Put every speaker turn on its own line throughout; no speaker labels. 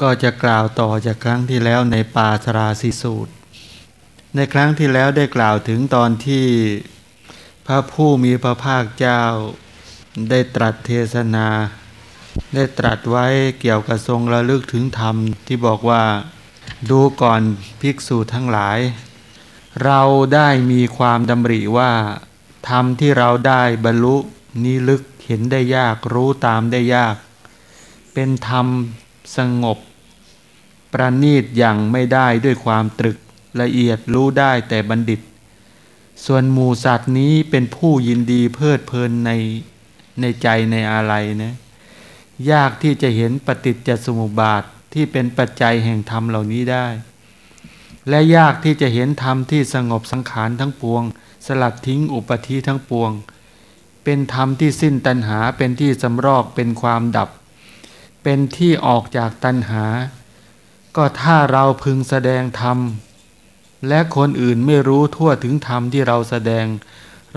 ก็จะกล่าวต่อจากครั้งที่แล้วในปาชราสิสูตร ในครั้งที่แล้วได้กล่าวถึงตอนที่พระผู้มีพระภาคเจ้า ได้ตรัสเทศนา ได้ตรัสไว้เกี่ยวกับทรงระลึกถึงธรรมที่บอกว่าดูก่อนภิกษุทั้งหลาย เราได้มีความดำริว่าธรรมที่เราได้บรรลุนี้ลึกเห็นได้ยากรู้ตามได้ยาก เป็นธรรมสงบ ประณีตย่างไม่ได้ด้วยความตรึกละเอียดรู้ได้แต่บัณฑิต ส่วนหมูสัตว์นี้เป็นผู้ยินดีเพลิดเพลินในในใจในอะไรนะยากที่จะเห็นปฏิจจสมุปบาทที่เป็นปัจจัยแห่งธรรมเหล่านี้ได้ และยากที่จะเห็นธรรมที่สงบสังขารทั้งปวง สลัดทิ้งอุปธิทั้งปวง เป็นธรรมที่สิ้นตัณหาเป็นที่สำรอกเป็นความดับ เป็นที่ออกจากตัณหา ก็ถ้าเราพึงแสดงธรรม และคนอื่นไม่รู้ทั่วถึงธรรมที่เราแสดง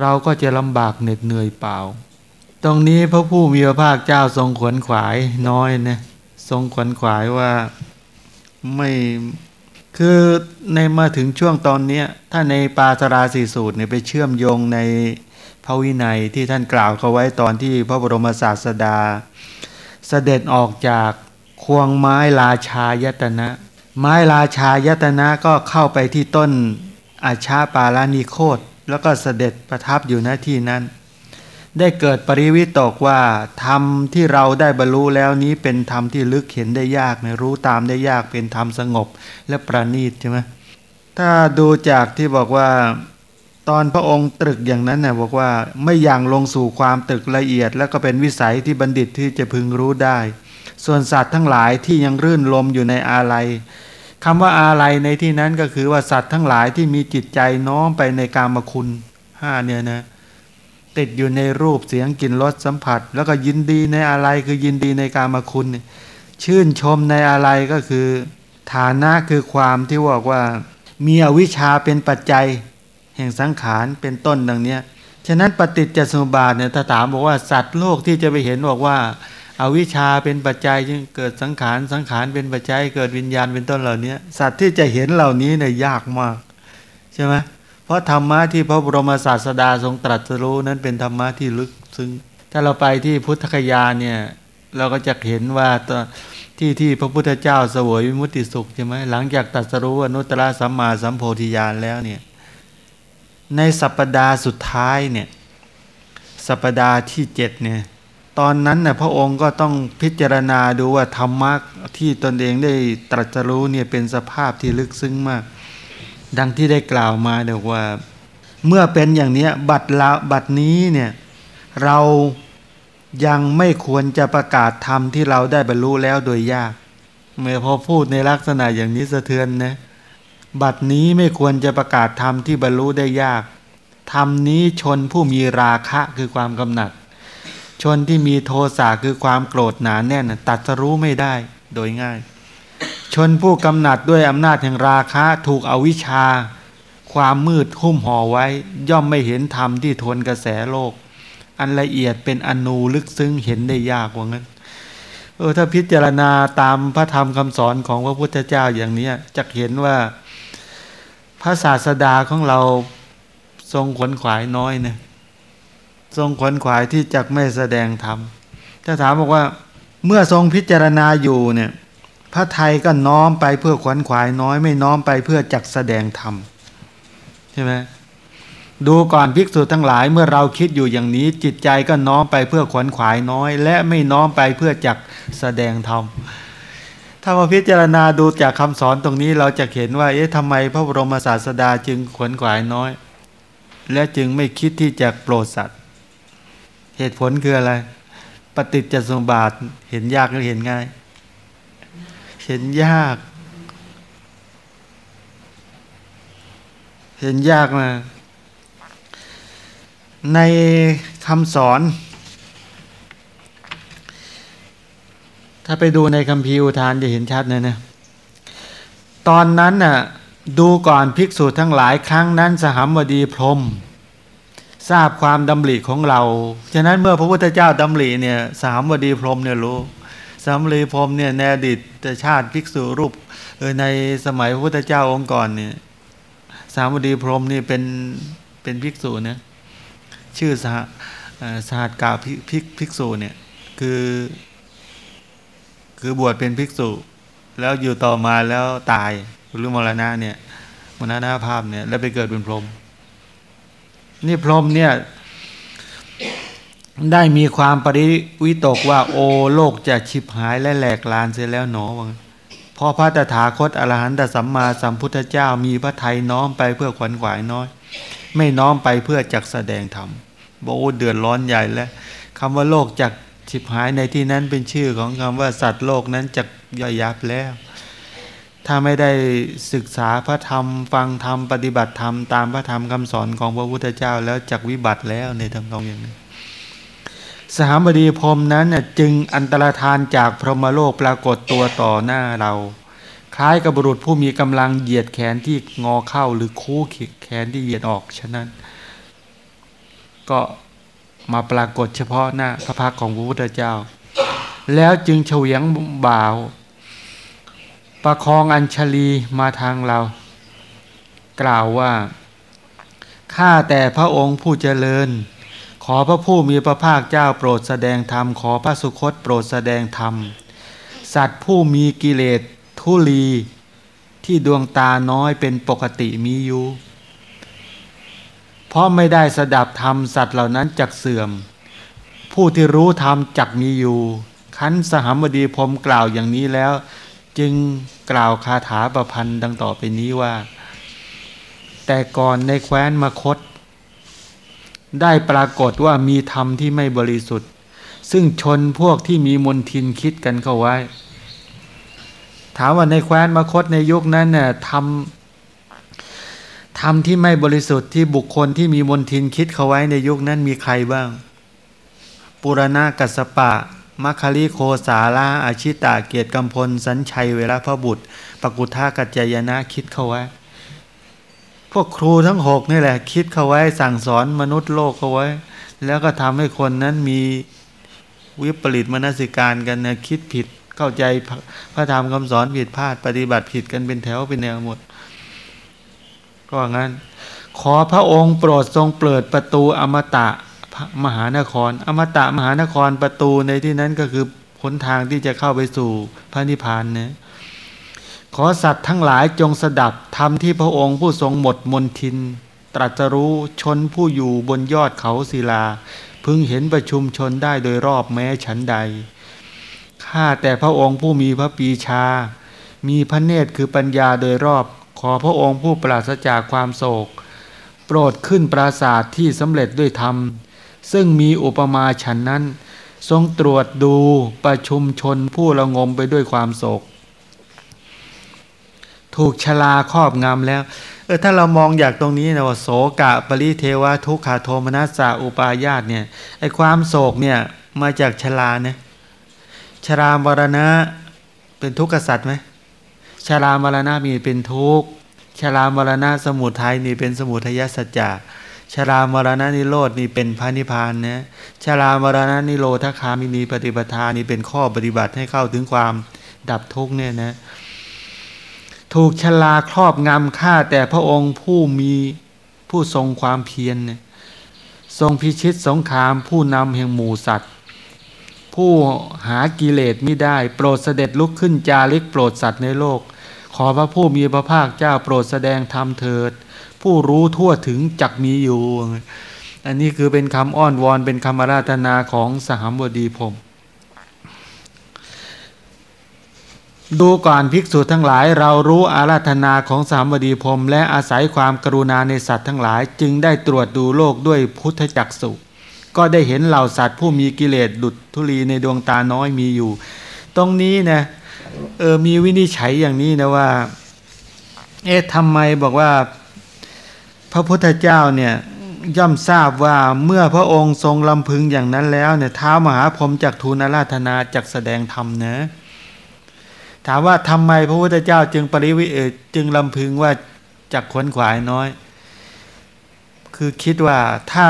เราก็จะลำบากเหน็ดเหนื่อยเปล่า ตรงนี้พระผู้มีพระภาคเจ้าทรงขวนขวายน้อยนะทรงขวนขวายว่าไม่คือในมาถึงช่วงตอนนี้ถ้าในปาสราสีสูตรเนี่ยไปเชื่อมโยงในพระวินัยที่ท่านกล่าวเขาไว้ตอนที่พระบรมศาสดา เสด็จออกจาก ควงไม้ราชายตนะ ไม้ราชายตนะก็เข้าไปที่ต้นอาชาปาลานิโคตแล้วก็เสด็จประทับอยู่ณที่นั้น ได้เกิดปริวิตกว่าธรรมที่เราได้บรรลุแล้วนี้เป็นธรรมที่ลึกเห็นได้ยากไม่รู้ตามได้ยากเป็นธรรมสงบและประณีตใช่ไหมถ้าดูจากที่บอกว่าตอนพระองค์ตรึกอย่างนั้นนะบอกว่าไม่อย่างลงสู่ความตรึกละเอียด แล้วก็เป็นวิสัยที่บัณฑิตที่จะพึงรู้ได้ ส่วนสัตว์ทั้งหลายที่ยังรื่นลมอยู่ในอาลัยคำว่าอาลัยในที่นั้นก็คือว่าสัตว์ทั้งหลายที่มีจิตใจน้อมไปในกามคุณห้าเนี่ยนะติดอยู่ในรูปเสียงกลิ่นรสสัมผัส แล้วก็ยินดีในอะไรคือยินดีในกามคุณ ชื่นชมในอะไรก็คือ ฐานะคือความที่บอกว่า มีอวิชชาเป็นปัจจัย แห่งสังขารเป็นต้นดังเนี้ยฉะนั้นปฏิจจสมุปบาทเนี่ยถ้าถามบอกว่าสัตว์โลกที่จะไปเห็นบอกว่า อาวิชชาเป็นปัจจัยจึงเกิดสังขารสังขารเป็นปัจจัยเกิดวิญญาณเป็นต้นเหล่านี้สัตว์ที่จะเห็นเหล่านี้เนี่ยยากมากใช่ไหมเพราะธรรมะที่พระบรมศาสดาทรงตรัสรู้นั้นเป็นธรรมะที่ลึกซึ้งถ้าเราไปที่พุทธคยาเนี่ยเราก็จะเห็นว่าที่ที่พระพุทธเจ้าเสวยวิมุตติสุขใช่ไหมหลังจากตรัสรู้อนุตตรสัมมาสัมโพธิญาณแล้วเนี่ยในสัปปดาห์สุดท้ายเนี่ยสัปปดาห์ที่เจ็ดเนี่ย ตอนนั้นน่ะพระองค์ก็ต้องพิจารณาดูว่าธรรมะที่ตนเองได้ตรัสรู้เนี่ยเป็นสภาพที่ลึกซึ้งมาก ดังที่ได้กล่าวมาเดี๋ยวว่า เมื่อเป็นอย่างนี้บัตรละบัตรนี้เนี่ยเรายังไม่ควรจะประกาศธรรมที่เราได้บรรลุแล้วโดยยาก เมื่อพอพูดในลักษณะอย่างนี้สะเทือนนะบัดนี้ไม่ควรจะประกาศธรรมที่บรรลุได้ยากธรรมนี้ชนผู้มีราคะคือความกำหนัด ชนที่มีโทสะคือความโกรธหนาแน่นตัดสรู้ไม่ได้โดยง่าย ชนผู้กำหนัดด้วยอำนาจแห่งราคะถูกอวิชชา ความมืดหุ้มห่อไว้ ย่อมไม่เห็นธรรมที่ทนกระแสโลก อันละเอียดเป็นอนูลึกซึ้งเห็นได้ยากว่างั้นเออถ้าพิจารณาตามพระธรรมคำสอนของพระพุทธเจ้าอย่างนี้จะเห็นว่าพระศาสดาของเราทรงขวนขวายน้อยนะ ทรงขวนขวายที่จะไม่แสดงธรรมถ้าถามบอกว่าเมื่อทรงพิจารณาอยู่เนี่ยพระไทยก็น้อมไปเพื่อขวนขวายน้อยไม่น้อมไปเพื่อจักแสดงธรรมใช่ไหมดูก่อนภิกษุทั้งหลายเมื่อเราคิดอยู่อย่างนี้ จิตใจก็น้อมไปเพื่อขวนขวายน้อย และไม่น้อมไปเพื่อจักแสดงธรรมถ้ามาพิจารณาดูจากคำสอนตรงนี้เราจะเห็นว่าเอ๊ะทำไมพระบรมศาสดาจึงขวนขวายน้อย และจึงไม่คิดที่จะโปรดสัตว เหตุผลคืออะไร ปฏิจจสมบาทเห็นยากหรือเห็นง่าย เห็นยาก เห็นยากนะในคำสอน ถ้าไปดูในคำพีอุทานจะเห็นชัดเลยนะ ตอนนั้นน่ะดูก่อนภิกษุทั้งหลายครั้งนั้นสหัมวดีพรม ทราบความดำริของเรา ฉะนั้นเมื่อพระพุทธเจ้าดำริเนี่ยสหัมวดีพรมเนี่ยรู้สามรีพรหมเนี่ยในอดีตชาติภิกษุรูปเออในสมัยพระพุทธเจ้าองค์ก่อนเนี่ยสามบดีพรหมนี่เป็นเป็นภิกษุนะชื่อสหสหัสกาภิภิกภิกษุเนี่ยคือคือบวชเป็นภิกษุ แล้วอยู่ต่อมาแล้วตายหรือมรณะเนี่ยมรณะภาพเนี่ยแล้วไปเกิดเป็นพรหม นี่พรหมเนี่ยได้มีความปริวิตกว่าโอโลกจะฉิบหายและแหลกลานเสียแล้วหนอว่างั้นเพอพระตถาคตอรหันตสัมมาสัมพุทธเจ้ามีพระไทยน้อมไปเพื่อขวัญขวายน้อย ไม่น้อมไปเพื่อจักแสดงธรรมบอกโอ้เดือดร้อนใหญ่แล้วคำว่าโลกจักฉิบหายในที่นั้นเป็นชื่อของคำว่าสัตว์โลกนั้นจักย่อยยับแล้ว ถ้าไม่ได้ศึกษาพระธรรม ฟังธรรมปฏิบัติธรรมตามพระธรรมคำสอนของพระพุทธเจ้าแล้วจักวิบัติแล้วในทำนองอย่างนี้สหบดีพรมนั้นน่ะจึงอันตรธานจากพรหมโลกปรากฏตัวต่อหน้าเรา คล้ายกับบุรุษผู้มีกำลังเหยียดแขนที่งอเข้าหรือคู่แขนที่เหยียดออกฉะนั้น ก็มาปรากฏเฉพาะหน้าพระพักของพระพุทธเจ้า แล้วจึงเฉวียงบ่าว ประคองอัญชลีมาทางเรา กล่าวว่าข้าแต่พระองค์ผู้เจริญ ขอพระผู้มีพระภาคเจ้าโปรดแสดงธรรม ขอพระสุคตโปรดแสดงธรรม สัตว์ผู้มีกิเลสทุลีที่ดวงตาน้อยเป็นปกติมีอยู่เพราะไม่ได้สดับธรรมสัตว์เหล่านั้นจักเสื่อม ผู้ที่รู้ธรรมจักมีอยู่ ขันสหัมบดีพรมกล่าวอย่างนี้แล้ว จึงกล่าวคาถาประพันธ์ดังต่อไปนี้ว่า แต่ก่อนในแคว้นมคต ได้ปรากฏว่ามีธรรมที่ไม่บริสุทธิ์ ซึ่งชนพวกที่มีมนทินคิดกันเข้าไว้ ถามว่าในแคว้นมคตในยุคนั้นเนี่ยทำธรรมที่ไม่บริสุทธิ์ที่บุคคลที่มีมนทินคิดเข้าไว้ในยุคนั้นมีใครบ้าง ปุรณากัสปะ มัคคลิโคสาลาอาชิตาเกียรติกำพล สัญชัยเวลาพระบุตร ปกุทากัจจยนะคิดเข้าไว้ พวกครูทั้งหกนี่แหละ คิดเข้าไว้สั่งสอนมนุษย์โลกเข้าไว้ แล้วก็ทำให้คนนั้นมีวิปริตมนสิการกันนะคิดผิดเข้าใจพระธรรมคำสอนผิดพลาดปฏิบัติผิดกันเป็นแถวเป็นแนวหมด ก็งั้น ขอพระองค์โปรดทรงเปิดประตูอมตะ มหานคร อมตะมหานครประตูในที่นั้นก็คือหนทางที่จะเข้าไปสู่พระนิพพานนะขอสัตว์ทั้งหลายจงสดับธรรมที่พระองค์ผู้ทรงหมดมนทิน ตรัสรู้ชนผู้อยู่บนยอดเขาศิลา พึงเห็นประชุมชนได้โดยรอบแม้ฉันใดข้าแต่พระองค์ผู้มีพระปีชา มีพระเนตรคือปัญญาโดยรอบขอพระองค์ผู้ปราศจากความโศก โปรดขึ้นปราสาทที่สำเร็จด้วยธรรม ซึ่งมีอุปมาฉันนั้น ทรงตรวจดูประชุมชนผู้ระงมไปด้วยความโศก ถูกชลาครอบงำแล้วเออถ้าเรามองอยากตรงนี้นะว่าโศกะปริเทวะทุกขาโทมนัสสะอุปายาตเนี่ยไอความโศกเนี่ยมาจากชลาเนะชรามรณะเป็นทุกข์กษัตริย์ไหมชรามรณะมีเป็นทุกข์ชรามรณะสมุทัยนี่เป็นสมุทัยสัจจะ ชรามรณะนิโรดนี่เป็นพระนิพพานนะชรามรณะนิโรธคามินีปฏิปทานี่เป็นข้อปฏิบัติให้เข้าถึงความดับทุกข์เนี่ยนะถูกชลาครอบงำฆ่าแต่พระองค์ผู้มีผู้ทรงความเพียรเนี่ยทรงพิชิตสงครามผู้นำแห่งหมู่สัตว์ ผู้หากิเลสไม่ได้ โปรดเสด็จลุกขึ้นจาริกโปรดสัตว์ในโลก ขอพระผู้มีพระภาคเจ้าโปรดแสดงธรรมเถิด ผู้รู้ทั่วถึงจักมีอยู่ อันนี้คือเป็นคำอ้อนวอนเป็นคำอาราธนาของสหมบดีพรมดูก่อนภิกษุทั้งหลายเรารู้อาราธนาของสามบดีพรมและอาศัยความกรุณาในสัตว์ทั้งหลาย จึงได้ตรวจดูโลกด้วยพุทธจักสุก็ได้เห็นเหล่าสัตว์ผู้มีกิเลสดุจธุลีในดวงตาน้อยมีอยู่ ตรงนี้นะเออมีวินิจฉัยอย่างนี้นะว่า เอ๊ะทำไมบอกว่า พระพุทธเจ้าเนี่ยย่อมทราบว่าเมื่อพระองค์ทรงลำพึงอย่างนั้นแล้วเนี่ยเท้ามหาพรหมจักทูลอาราธนาจักแสดงธรรมนะถามว่าทำไมพระพุทธเจ้าจึงปริวิเอจึงลำพึงว่าจักขวนขวายน้อย คือคิดว่าถ้า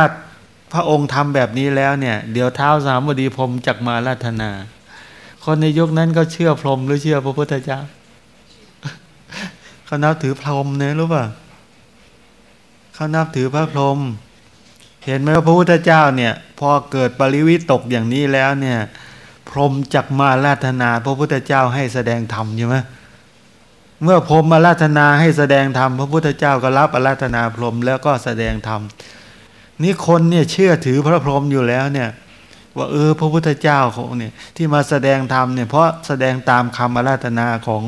พระองค์ทำแบบนี้แล้วเนี่ย เดี๋ยวเท้าสามวดีพรหมจักมาราธนา คนในยุคนั้นก็เชื่อพรหมหรือเชื่อพระพุทธเจ้าเขานับถือพรหมเนี่ยรู้ป่ะ เขานับถือพระพรหมเห็นไหมว่าพระพุทธเจ้าเนี่ย พอเกิดปริวิตกอย่างนี้แล้วเนี่ย พรหมจักมาราธนา พระพุทธเจ้าให้แสดงธรรมใช่ไหมเมื่อพรหมมาราธนาให้แสดงธรรมพระพุทธเจ้าก็รับอาราธนาพรหมแล้วก็แสดงธรรมนี่คนเนี่ยเชื่อถือพระพรหมอยู่แล้วเนี่ย ว่าเออพระพุทธเจ้าของเนี่ยที่มาแสดงธรรมเนี่ยเพราะแสดงตามคำอาราธนาของ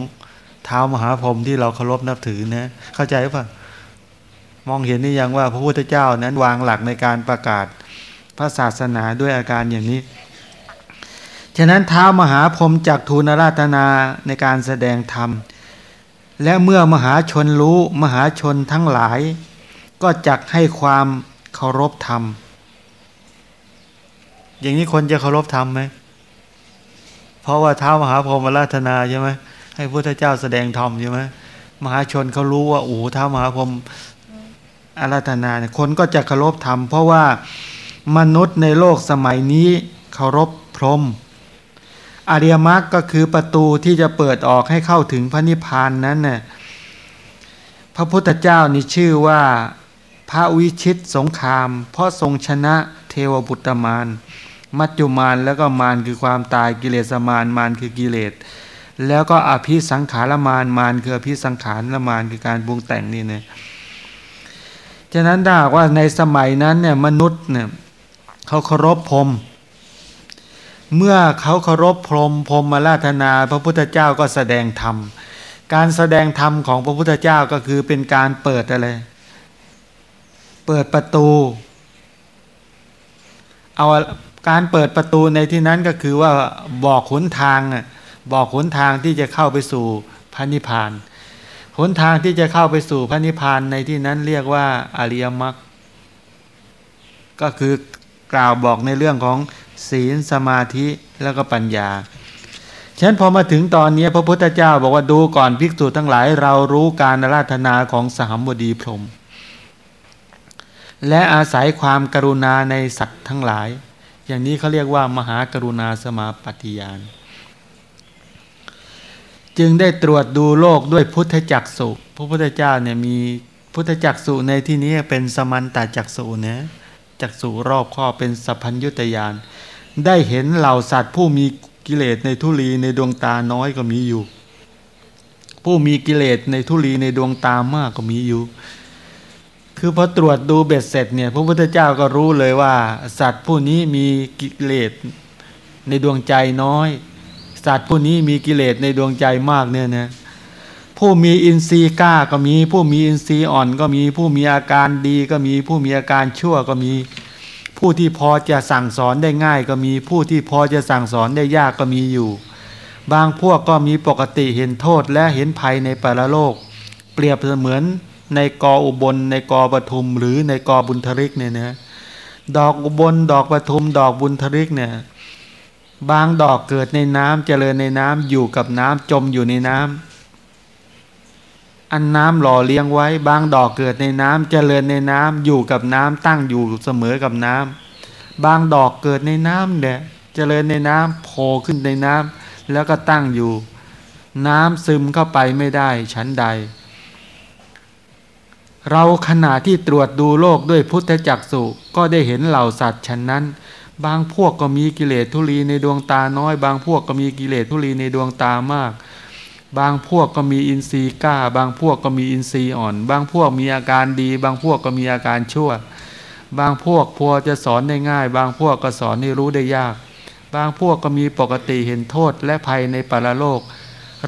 เท้ามหาพรหมที่เราเคารพนับถือนะเข้าใจป่ะ มองเห็นนี่ยังว่าพระพุทธเจ้านั้นวางหลักในการประกาศพระศาสนาด้วยอาการอย่างนี้ ฉะนั้นเท้ามหาพรหมจักทูลราธนาในการแสดงธรรม และเมื่อมหาชนรู้มหาชนทั้งหลาย ก็จักให้ความเคารพธรรม อย่างนี้คนจะเคารพธรรมไหม เพราะว่าเท้ามหาพรหมราธนาใช่ไหมให้พุทธเจ้าแสดงธรรมใช่ไหมมหาชนเขารู้ว่าโอ้ท้ามหาพรหม อาราธนาเนี่ยคนก็จะเคารพธรรม เพราะว่ามนุษย์ในโลกสมัยนี้เคารพพรหมอริยมรรคก็คือประตูที่จะเปิดออกให้เข้าถึงพระนิพพานนั้นน่ะพระพุทธเจ้านี่ชื่อว่าพระวิชิตสงคราม เพราะทรงชนะเทวบุตรมาร มัจจุมารแล้วก็มารคือความตายกิเลสมารมารคือกิเลส แล้วก็อภิสังขารมารมารคืออภิสังขารมารคือการปรุงแต่งนี่เนี่ย ฉะนั้นถ้าว่าในสมัยนั้นเนี่ยมนุษย์เนี่ยเขาเคารพพรมเมื่อเขาเคารพพรมพรมมาราธนา พระพุทธเจ้าก็แสดงธรรม การแสดงธรรมของพระพุทธเจ้าก็คือเป็นการเปิดอะไร เปิดประตู เอาการเปิดประตูในที่นั้นก็คือว่าบอกหนทางบอกหนทางที่จะเข้าไปสู่พระนิพพาน นทางที่จะเข้าไปสู่พระนิพพานในที่นั้นเรียกว่าอริยมรรคก็คือกล่าวบอกในเรื่องของศีลสมาธิแล้วก็ปัญญาฉะนั้นพอมาถึงตอนนี้พระพุทธเจ้าบอกว่าดูก่อนภิกษุทั้งหลายเรารู้การราธนาของสหัมบดีพรม และอาศัยความกรุณาในสัตว์ทั้งหลาย อย่างนี้เขาเรียกว่ามหากรุณาสมาปฏิยาน จึงได้ตรวจดูโลกด้วยพุทธจักสุพระพุทธเจ้าเนี่ยมีพุทธจักสุในที่นี้เป็นสมันตจักสุนะจักสุรอบข้อเป็นสัพพัญญุตยาน ได้เห็นเหล่าสัตว์ผู้มีกิเลสในทุลีในดวงตาน้อยก็มีอยู่ ผู้มีกิเลสในทุลีในดวงตามากก็มีอยู่ คือพอตรวจดูเบ็ดเสร็จเนี่ยพระพุทธเจ้าก็รู้เลยว่า สัตว์ผู้นี้มีกิเลสในดวงใจน้อย สัตว์ผู้นี้มีกิเลสในดวงใจมากเนี่ยนะผู้มีอินทรีย์กล้าก็มี ผู้มีอินทรีย์อ่อนก็มีผู้มีอาการดีก็มีผู้มีอาการชั่วก็มี ผู้ที่พอจะสั่งสอนได้ง่ายก็มีผู้ที่พอจะสั่งสอนได้ยากก็มีอยู่ บางพวกก็มีปกติเห็นโทษและเห็นภัยในปรโลก เปรียบเสมือนในกออุบล ในกอปทุมหรือในกอบุญทริกเนี่ยนะดอกอุบลดอกปทุมดอกบุญทริกเนี่ย บางดอกเกิดในน้ำเจริญในน้ำอยู่กับน้ำจมอยู่ในน้ำอันน้ำหล่อเลี้ยงไว้ บางดอกเกิดในน้ำเจริญในน้ำอยู่กับน้ำตั้งอยู่เสมอกับน้ำบางดอกเกิดในน้ำเนี่ยเจริญในน้ำโผล่ขึ้นในน้ำแล้วก็ตั้งอยู่ น้ำซึมเข้าไปไม่ได้ชั้นใด เราขณะที่ตรวจดูโลกด้วยพุทธจักสุก็ได้เห็นเหล่าสัตว์ฉันนั้น บางพวกก็มีกิเลสทุลีในดวงตาน้อย บางพวกก็มีกิเลสทุลีในดวงตามาก บางพวกก็มีอินทรีย์กล้า บางพวกก็มีอินทรีย์อ่อน บางพวกมีอาการดี บางพวกก็มีอาการชั่ว บางพวกพอจะสอนได้ง่าย บางพวกก็สอนให้รู้ได้ยาก บางพวกก็มีปกติเห็นโทษและภัยในปรโลก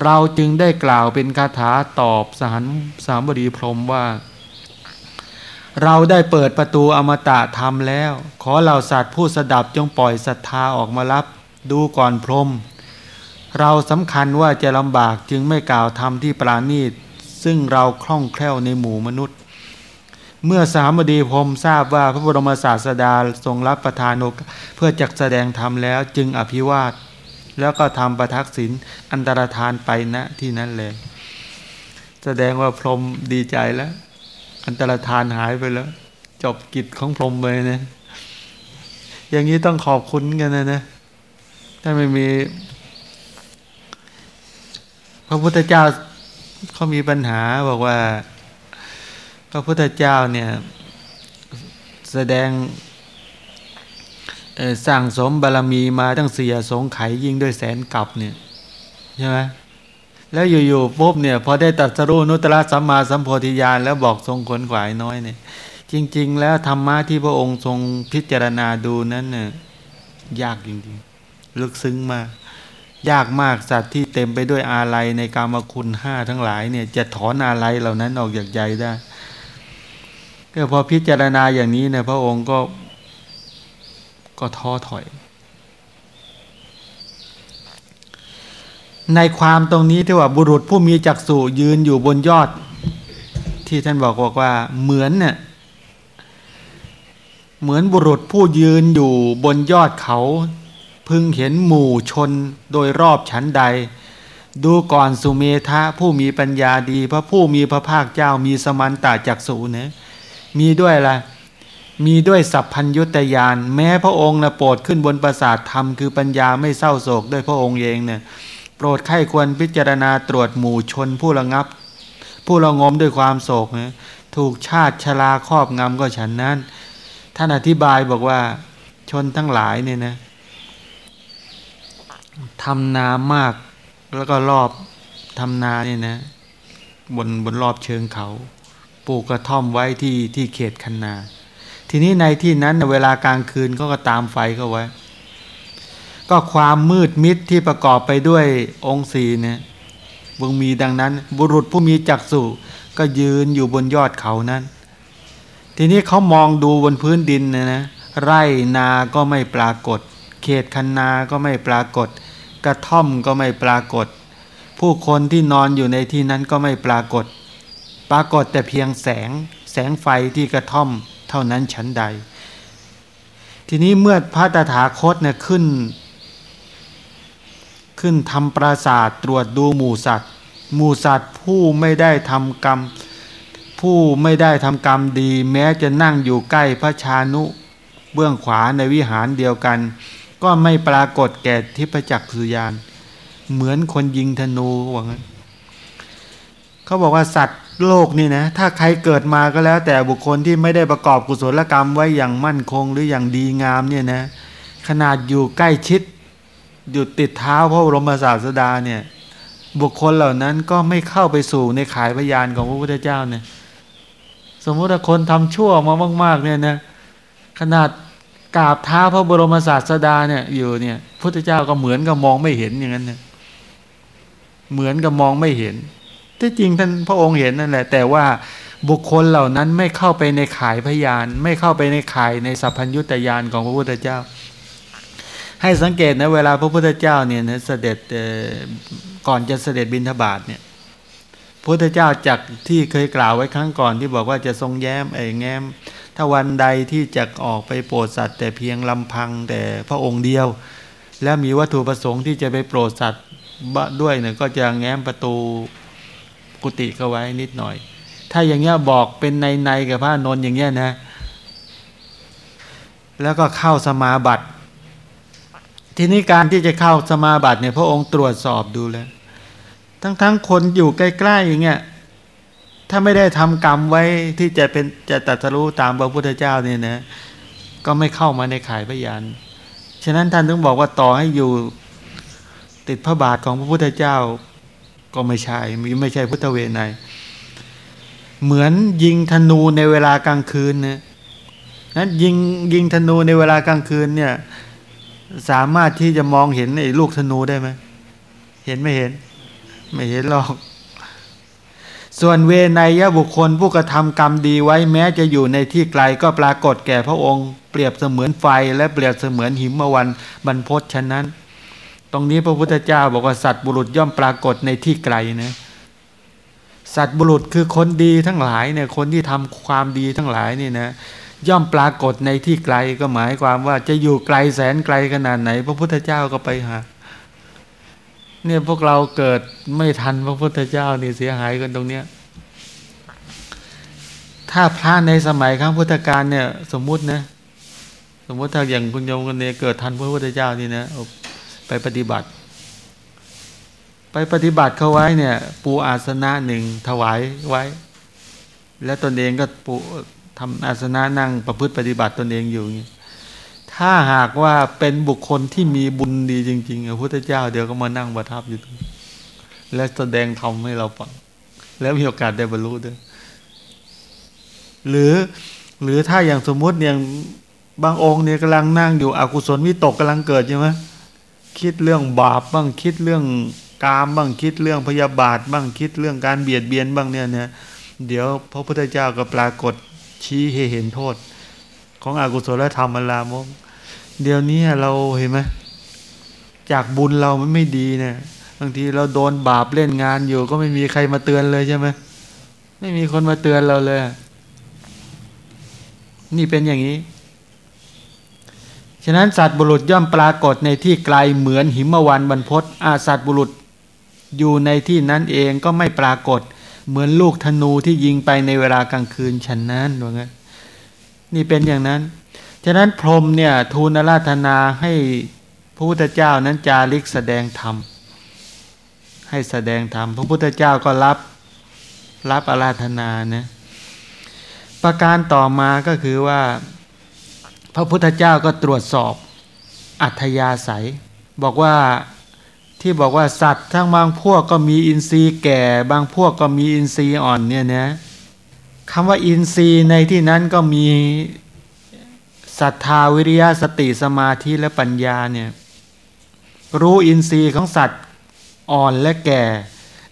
เราจึงได้กล่าวเป็นคาถาตอบสหันสามบดีพรมว่า เราได้เปิดประตูอมตะธรรมแล้ว ขอเหล่าสัตว์ผู้สดับจงปล่อยศรัทธาออกมารับดูก่อนพรม เราสำคัญว่าจะลำบากจึงไม่กล่าวทำที่ปราณีตซึ่งเราคล่องแคล่วในหมู่มนุษย์ เมื่อสามดีพรมทราบว่าพระบรมศาสดาทรงรับประทานโอกเพื่อจักแสดงธรรมแล้วจึงอภิวาท แล้วก็ทำประทักษิณอันตรธานไปณนะที่นั้นเลย แสดงว่าพรมดีใจแล้ว อันตรธานหายไปแล้ว จบกิจของพรหมเลยนะ อย่างนี้ต้องขอบคุณกันนะนะ ถ้าไม่มี พระพุทธเจ้าเขามีปัญหาบอกว่า พระพุทธเจ้าเนี่ย แสดงสร้างสมบารมีมาตั้งเสียสงไขยิ่งด้วยแสนกับเนี่ย ใช่ไหม แล้วอยู่ๆปุ๊บเนี่ยพอได้ตัดสรู้นุตตรสัมมาสัมโพธิญาณแล้วบอกทรงขนขวายน้อยเนี่ย จริง ๆ แล้วธรรมะที่พระองค์ทรงพิจารณาดูนั้นเนี่ยยากจริงๆ ลึกซึ้งมาก ยากมากสัตว์ที่เต็มไปด้วยอาลัยในกามคุณห้าทั้งหลายเนี่ยจะถอนอาลัยเหล่านั้นออกจากใจได้ก็พอพิจารณาอย่างนี้เนี่ยพระองค์ก็ก็ท้อถอย ในความตรงนี้ที่ว่าบุรุษผู้มีจักษุยืนอยู่บนยอด ที่ท่านบอกบอกว่าเหมือนเนี่ยเหมือนบุรุษผู้ยืนอยู่บนยอดเขา พึงเห็นหมู่ชนโดยรอบชั้นใด ดูก่อนสุเมธะผู้มีปัญญาดี พระผู้มีพระภาคเจ้ามีสมันตาจักสูเนี่ยมีด้วยอะไรมีด้วยสัพพัญยุตยาน แม้พระองค์นะโปรดขึ้นบนปราสาทธรรมคือปัญญาไม่เศร้าโศกด้วยพระองค์เองเนี่ย รดไข้ควรพิจารณาตรวจหมู่ชนผู้ระงับ ผู้ระงมด้วยความโศกนะถูกชาติชราครอบงำก็ฉันนั้น ท่านอธิบายบอกว่าชนทั้งหลายเนี่ยนะทำนามากแล้วก็รอบทำนาเนี่ยนะบนบนรอบเชิงเขาปลูกกระท่อมไว้ที่ที่เขตคันนา ทีนี้ในที่นั้นเวลากลางคืนเขาก็ตามไฟเข้าไว้ ก็ความมืดมิดที่ประกอบไปด้วยองค์สีเนี่ยบงมีดังนั้น บุรุษผู้มีจักษุก็ยืนอยู่บนยอดเขานั้น ทีนี้เขามองดูบนพื้นดินนะนะไร่นาก็ไม่ปรากฏ เขตคันนาก็ไม่ปรากฏ กระท่อมก็ไม่ปรากฏ ผู้คนที่นอนอยู่ในที่นั้นก็ไม่ปรากฏ ปรากฏแต่เพียงแสงแสงไฟที่กระท่อมเท่านั้นชั้นใด ทีนี้เมื่อพระตถาคตเนี่ยขึ้น ขึ้นทำปราศาสตร์ตรวจดูหมู่สัตว์ หมู่สัตว์ผู้ไม่ได้ทำกรรม ผู้ไม่ได้ทำกรรมดี แม้จะนั่งอยู่ใกล้พระชานุเบื้องขวาในวิหารเดียวกัน ก็ไม่ปรากฏแก่ทิพจักสุยาน เหมือนคนยิงธนูว่างั้นเขาบอกว่าสัตว์โลกนี่นะถ้าใครเกิดมาก็แล้ว แต่บุคคลที่ไม่ได้ประกอบกุศลกรรมไว้อย่างมั่นคงหรืออย่างดีงามเนี่ยนะขนาดอยู่ใกล้ชิด อยู่ติดเท้าพระบรมศาสดาเนี่ย บุคคลเหล่านั้นก็ไม่เข้าไปสู่ในขายพยานของพระพุทธเจ้าเนี่ย สมมติว่าคนทำชั่วมามาก ๆ เนี่ยนะขนาดกราบเท้าพระบรมศาสดาเนี่ยอยู่เนี่ยพุทธเจ้าก็เหมือนกับมองไม่เห็นอย่างนั้นเนี่ยเหมือนกับมองไม่เห็นที่จริงท่านพระองค์เห็นนั่นแหละ แต่ว่าบุคคลเหล่านั้นไม่เข้าไปในขายพยาน ไม่เข้าไปในขายในสัพพัญญุตยานของพระพุทธเจ้า ให้สังเกตนะเวลาพระพุทธเจ้าเนี่ยนะเสด็จก่อนจะเสด็จบิณฑบาตเนี่ยพระพุทธเจ้าจากที่เคยกล่าวไว้ครั้งก่อนที่บอกว่าจะทรงแย้มไอ้แง้ม ถ้าวันใดที่จะออกไปโปรดสัตว์ แต่เพียงลำพังแต่พระองค์เดียว แล้วมีวัตถุประสงค์ที่จะไปโปรดสัตว์ด้วยเนี่ยก็จะแง้มประตูกุฏิก็ไว้นิดหน่อย ถ้าอย่างเงี้ยบอกเป็นในในกับพระนนท์อย่างเงี้ยนะ แล้วก็เข้าสมาบัติ ทีนี้การที่จะเข้าสมาบัติเนี่ยพระองค์ตรวจสอบดูแล้ว ทั้งๆคนอยู่ใกล้ๆอย่างเงี้ยถ้าไม่ได้ทำกรรมไว้ที่จะเป็นจะตัดสรู้ตามพระพุทธเจ้าเนี่ยนะก็ไม่เข้ามาในขายพยานฉะนั้นท่านต้องบอกว่าต่อให้อยู่ติดพระบาทของพระพุทธเจ้าก็ไม่ใช่ไม่ใช่พุทธเวไนเหมือนยิงธนูในเวลากลางคืนนะนั้นยิงยิงธนูในเวลากลางคืนเนี่ย สามารถที่จะมองเห็นไอ้ลูกธนูได้ไหมเห็นไม่เห็น ไม่เห็นหรอก ส่วนเวนยยบุคคลผู้กระทำกรรมดีไว้แม้จะอยู่ในที่ไกลก็ปรากฏแก่พระองค์ เปรียบเสมือนไฟและเปรียบเสมือนหิมะวันบรรพศฉะนั้น ตรงนี้พระพุทธเจ้าบอกว่าสัตว์บุรุษย่อมปรากฏในที่ไกลนะสัตว์บุรุษคือคนดีทั้งหลายเนี่ยคนที่ทำความดีทั้งหลายนี่นะ ย่อมปรากฏในที่ไกลก็หมายความว่าจะอยู่ไกลแสนไกลขนาดไหน พระพุทธเจ้าก็ไปหา เนี่ยพวกเราเกิดไม่ทันพระพุทธเจ้านี่เสียหายกันตรงเนี้ย ถ้าพระในสมัยครั้งพุทธกาลเนี่ย สมมุตินะ สมมุติถ้าอย่างคุณโยมคนเนี้เกิดทันพระพุทธเจ้านี่นะไปปฏิบัติ ไปปฏิบัติเขาไว้เนี่ย ปูอาสนะหนึ่งถวายไว้ แล้วตนเองก็ปู ทำอาสนะนั่งประพฤติปฏิบัติตนเองอยู่อย่างนี้ถ้าหากว่าเป็นบุคคลที่มีบุญดีจริงๆพระพุทธเจ้าเดี๋ยวก็มานั่งประทับอยู่ตรงและแสดงธรรมให้เราฟังแล้วมีโอกาสได้บรรลุด้วยหรือหรือถ้าอย่างสมมุติอย่างบางองค์เนี่ยกำลังนั่งอยู่อกุศลวิตกกำลังเกิดใช่ไหมคิดเรื่องบาปบ้างคิดเรื่องกามบ้างคิดเรื่องพยาบาทบ้างคิดเรื่องการเบียดเบียนบ้างเนี่ยเนี่ยเดี๋ยวพระพุทธเจ้าก็ปรากฏ ชี้ให้เห็นโทษ ของอกุศลธรรมอลามกเดี๋ยวนี้เราเห็นไหมจากบุญเรามันไม่ดีเนี่ยบางทีเราโดนบาปเล่นงานอยู่ ก็ไม่มีใครมาเตือนเลยใช่ไหมไม่มีคนมาเตือนเราเลย นี่เป็นอย่างนี้ ฉะนั้นสัตว์บุรุษย่อมปรากฏในที่ไกลเหมือนหิมะวันบรรพศอาสัตว์บุรุษอยู่ในที่นั้นเองก็ไม่ปรากฏ เหมือนลูกธนูที่ยิงไปในเวลากลางคืนฉันนั้นว่างั้นนี่เป็นอย่างนั้น ฉะนั้นพรหมเนี่ยทูลอาราธนาให้พระพุทธเจ้านั้นจาริกแสดงธรรม ให้แสดงธรรม พระพุทธเจ้าก็รับรับอาราธนานะประการต่อมาก็คือว่า พระพุทธเจ้าก็ตรวจสอบอัธยาศัย บอกว่า ที่บอกว่าสัตว์ทั้งบางพวกก็มีอินทรีย์แก่ บางพวกก็มีอินทรีย์อ่อนเนี่ยนะคำว่าอินทรีย์ในที่นั้นก็มีศรัทธาวิริยะสติสมาธิและปัญญาเนี่ยรู้อินทรีย์ของสัตว์อ่อนและแก่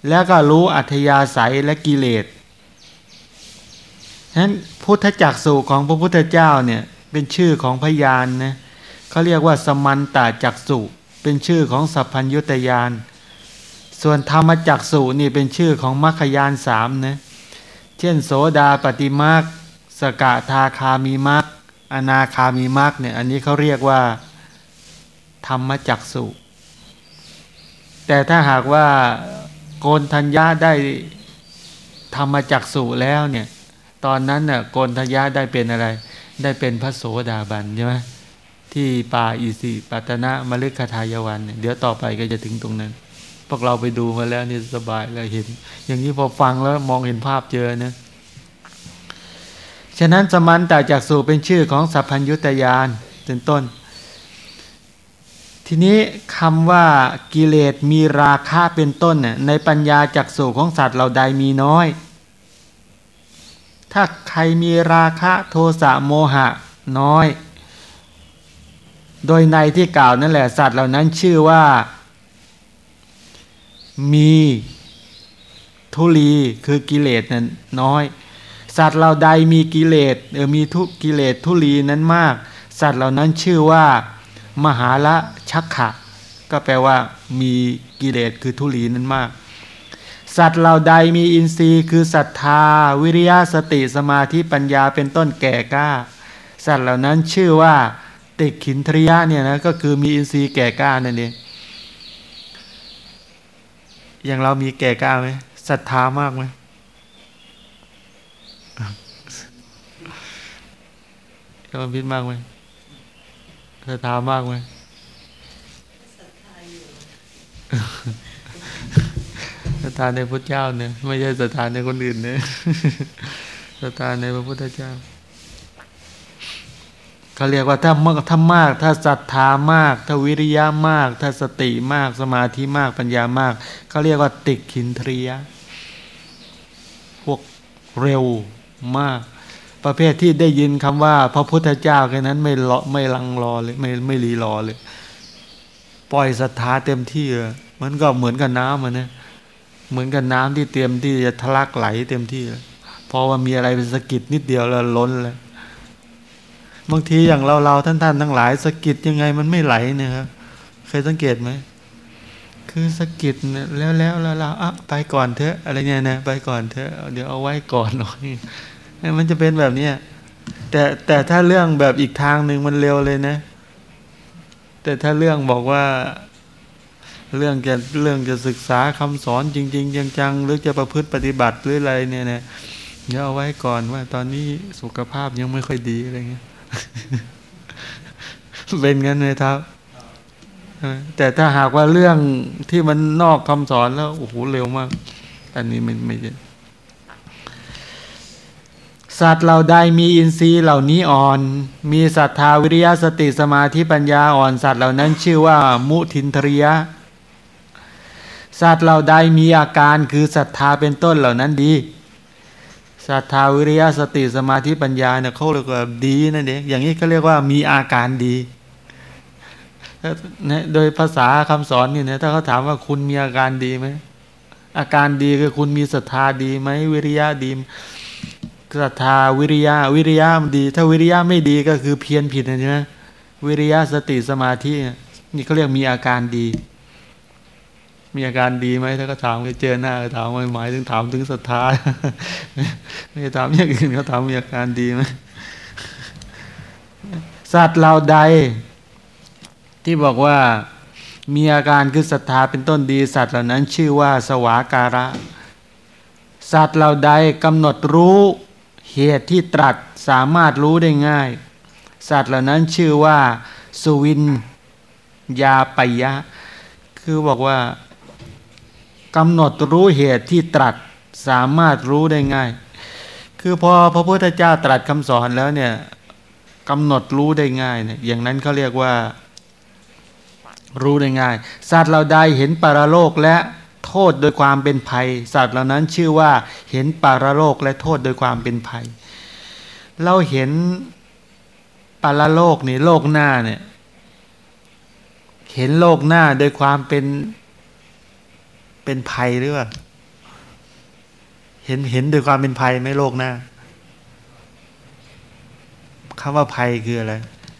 แล้วก็รู้อัธยาศัยและกิเลสฉะนั้นพุทธจักสุของพระพุทธเจ้าเนี่ยเป็นชื่อของพยานนะเขาเรียกว่าสมันตาจักสุ เป็นชื่อของสัพพัญญุตยาน ส่วนธรรมจักสุนี่เป็นชื่อของมรรคยานสามนะเช่น โสดาปฏิมาคสกทาคามีมรักอนาคามีมรักเนี่ยอันนี้เขาเรียกว่า ธรรมจักสุ แต่ถ้าหากว่าโกนทัญญาได้ธรรมจักสุแล้วเนี่ยตอนนั้นน่ะโกนทัญญาได้เป็นอะไร ได้เป็นพระโสดาบันใช่ไหม ที่ป่าอิสิปัตนะมฤคทายวันเนี่ยเดี๋ยวต่อไปก็จะถึงตรงนั้น พวกเราไปดูมาแล้วนี่สบายแล้วเห็น อย่างนี้พอฟังแล้วมองเห็นภาพเจอนะฉะนั้นสมันตจากสู่เป็นชื่อของสัพพัญยุตยานเป็นต้น ทีนี้คำว่ากิเลสมีราคะเป็นต้นเนี่ยในปัญญาจากสู่ของสัตว์เราใดมีน้อย ถ้าใครมีราคะโทสะโมหะน้อย โดยในที่กล่าวนั่นแหละสัตว์เหล่านั้นชื่อว่า มีทุลีคือกิเลสนั้นน้อย สัตว์เราใดมีกิเลสเออมีทุกิเลสทุลีนั้นมาก สัตว์เหล่านั้นชื่อว่า มหาละชักขะ ก็แปลว่า มีกิเลสคือทุลีนั้นมาก สัตว์เราใดมีอินทรีย์ คือศรัทธา วิริยะสติสมาธิปัญญาเป็นต้นแก่กล้า สัตว์เหล่านั้นชื่อว่า ติขินทริยะเนี่ยนะก็คือมีอินทรีย์แก่กล้านั่นเองอย่างเรามีแก่กล้าไหมศรัทธามากไหมยอมพิษมากไหมศรัทธามากไหมศรัทธาในพระเจ้าเนี่ยไม่ใช่ศรัทธาในคนอื่นเนี่ยศรัทธาในพระพุทธเจ้า เขาเรียกว่าถ้ามากถ้ามาก ถ้าศรัทธามาก ถ้าวิริยะมาก ถ้าสติมากสมาธิมากปัญญามากเขาเรียกว่าติขินทรียะพวกเร็วมาก ประเภทที่ได้ยินคำว่า พระพุทธเจ้าแค่นั้นไม่รอไม่ลังรอเลยไม่ไม่รีรอเลย ปล่อยศรัทธาเต็มที่เลยมันก็เหมือนกับน้ำมันนะเหมือนกับน้ำที่เตรียมที่จะทะลักไหลเต็มที่พอว่ามีอะไรเป็นสกิดนิดเดียวแล้วล้นเลย บางทีอย่างเราเราท่านท่านทั้งหลายสกิดยังไงมันไม่ไหลเนี่ยครับเคยสังเกตไหมคือสกิดแล้วแล้วแล้วเราอะไปก่อนเถอะอะไรเนี่ยนะไปก่อนเถอะเดี๋ยวเอาไว้ก่อนหน่อยมันจะเป็นแบบนี้แต่แต่ถ้าเรื่องแบบอีกทางหนึ่งมันเร็วเลยนะ แต่ถ้าเรื่องบอกว่า เรื่องจะเรื่องจะศึกษาคำสอนจริง ๆ จังๆหรือจะประพฤติปฏิบัติหรืออะไรเนี่ยนะเดี๋ยวเอาไว้ก่อนว่าตอนนี้สุขภาพยังไม่ค่อยดีอะไรเงี้ย เป็นงั้นเลยครับ แต่ถ้าหากว่าเรื่องที่มันนอกคำสอนแล้วโอ้โหเร็วมาก อันนี้ไม่ไม่ใช่สัตว์เราใดมีอินทรีย์เหล่านี้อ่อน มีศรัทธาวิริยะสติสมาธิปัญญาอ่อนสัตว์เหล่านั้นชื่อว่ามุทินทริยะ สัตว์เราใดมีอาการคือศรัทธาเป็นต้นเหล่านั้นดี ศรัทธาวิริยะสติสมาธิปัญญาเนี่ยเขาเรียกว่าดีนั่นเองอย่างนี้เขาเรียกว่ามีอาการดีโดยภาษาคำสอนนี่นะถ้าเขาถามว่าคุณมีอาการดีไหมอาการดีคือคุณมีศรัทธาดีไหมวิริยะดีศรัทธาวิริยะวิริยะมันดี ถ้าวิริยะไม่ดีก็คือเพี้ยนผิดนะใช่ไหมวิริยะสติสมาธินี่เขาเรียกมีอาการดี มีอาการดีไหมถ้าก็ถามไปเจอหน้าก็ถามว่าหมายถึงถามถึงศรัทธาไม่ถามอย่างอื่นเขาถามมีอาการดีไหมสัตว์เราใด ที่บอกว่ามีอาการคือศรัทธาเป็นต้นดี สัตว์เหล่านั้นชื่อว่าสวาการะ สัตว์เราใดกำหนดรู้เหตุที่ตรัสสามารถรู้ได้ง่าย สัตว์เหล่านั้นชื่อว่า สุวินยาปยะ คือบอกว่า กำหนดรู้เหตุที่ตรัสสามารถรู้ได้ง่าย คือพอพระพุทธเจ้าตรัสคำสอนแล้วเนี่ยกำหนดรู้ได้ง่ายเนี่ยอย่างนั้นเขาเรียกว่ารู้ได้ง่าย สัตว์เราใดเห็นปารโลกและโทษโดยความเป็นภัย สัตว์เหล่านั้นชื่อว่าเห็นปารโลกและโทษโดยความเป็นภัย เราเห็นปารโลกนี่โลกหน้าเนี่ยเห็นโลกหน้าโดยความเป็น เป็นภัยหรือเปล่า เห็นเห็นโดยความเป็นภัยไหมโลกหน้าคำว่าภัยคืออะไร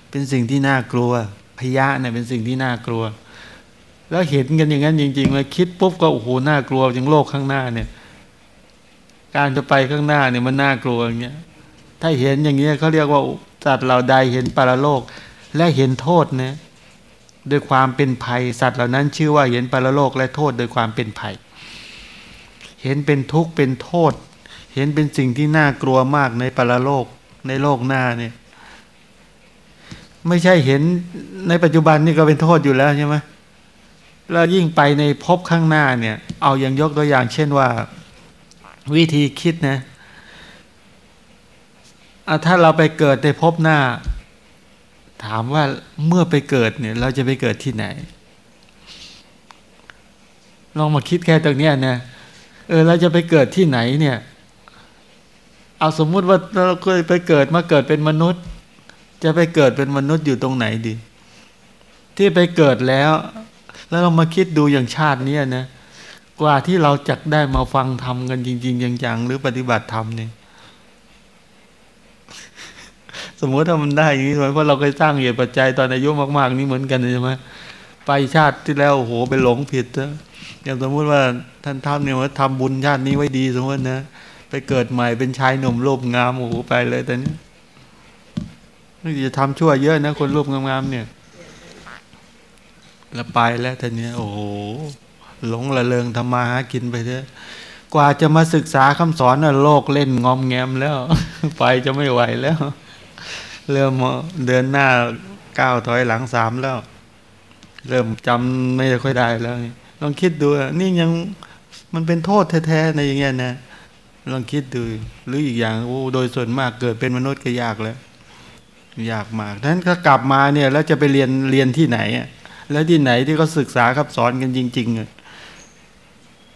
เป็นสิ่งที่น่ากลัว พยะเนี่ยเป็นสิ่งที่น่ากลัว แล้วเห็นกันอย่างนั้นจริงๆเลยคิดปุ๊บก็โอ้โหน่ากลัวอย่างโลกข้างหน้าเนี่ย การจะไปข้างหน้าเนี่ยมันน่ากลัวอย่างเงี้ย ถ้าเห็นอย่างเงี้ยเขาเรียกว่าสัตว์เราใดเห็นปรโลก และเห็นโทษนะ โดยความเป็นภัย สัตว์เหล่านั้น ชื่อว่าเห็นปรโลกและโทษโดยความเป็นภัย เห็นเป็นทุกข์เป็นโทษ เห็นเป็นสิ่งที่น่ากลัวมากในปรโลกในโลกหน้าเนี่ยไม่ใช่เห็นในปัจจุบันนี่ก็เป็นโทษอยู่แล้วใช่ไหมแล้วยิ่งไปในภพข้างหน้าเนี่ย เอาอย่างยกตัวอย่าง เช่นว่าวิธีคิดนะถ้าเราไปเกิดในภพหน้า ถามว่าเมื่อไปเกิดเนี่ย เราจะไปเกิดที่ไหน ลองมาคิดแค่ตรงนี้นะเออเราจะไปเกิดที่ไหนเนี่ย เอาสมมุติว่าเราเคยไปเกิดมาเกิดเป็นมนุษย์ จะไปเกิดเป็นมนุษย์อยู่ตรงไหนดี ที่ไปเกิดแล้ว แล้วเรามาคิดดูอย่างชาตินี้นะกว่าที่เราจะได้มาฟังทำกันจริงๆจังๆหรือปฏิบัติธรรมเนี่ย สมมติถ้ามันได้อย่างนี้เพราะเราเคยสร้างเหตุปัจจัยตอนอายุมาก ๆ นี่เหมือนกันใช่ไหมไปชาติที่แล้วโอ้โหไปหลงผิดนะอย่างสมมุติว่าท่านทำเนี่ยว่าทำบุญชาตินี้ไว้ดีสมมตินะไปเกิดใหม่เป็นชายหนุ่มรูปงามโอ้โหไปเลยแต่นี้นี่จะทำชั่วเยอะนะ คนรูปงามๆเนี่ย แล้วไปแล้วท่านนี้โอ้โหหลงละเลงทำมาหากินไปเถอะกว่าจะมาศึกษาคำสอนน่ะโลกเล่นงอมแงมแล้ว ไปจะไม่ไหวแล้ว เริ่มเดินหน้าก้าวถอยหลังสามแล้ว เริ่มจำไม่ค่อยได้แล้วลองคิดดูนี่ยังมันเป็นโทษแท้ๆในอย่างเงี้ยนะลองคิดดูหรืออีกอย่างโอ้โดยส่วนมากเกิดเป็นมนุษย์ก็ยากแล้วยากมากท่านก็กลับมาเนี่ย แล้วจะไปเรียนเรียนที่ไหนอะแล้วที่ไหนที่เขาศึกษาครับสอนกันจริงๆอะ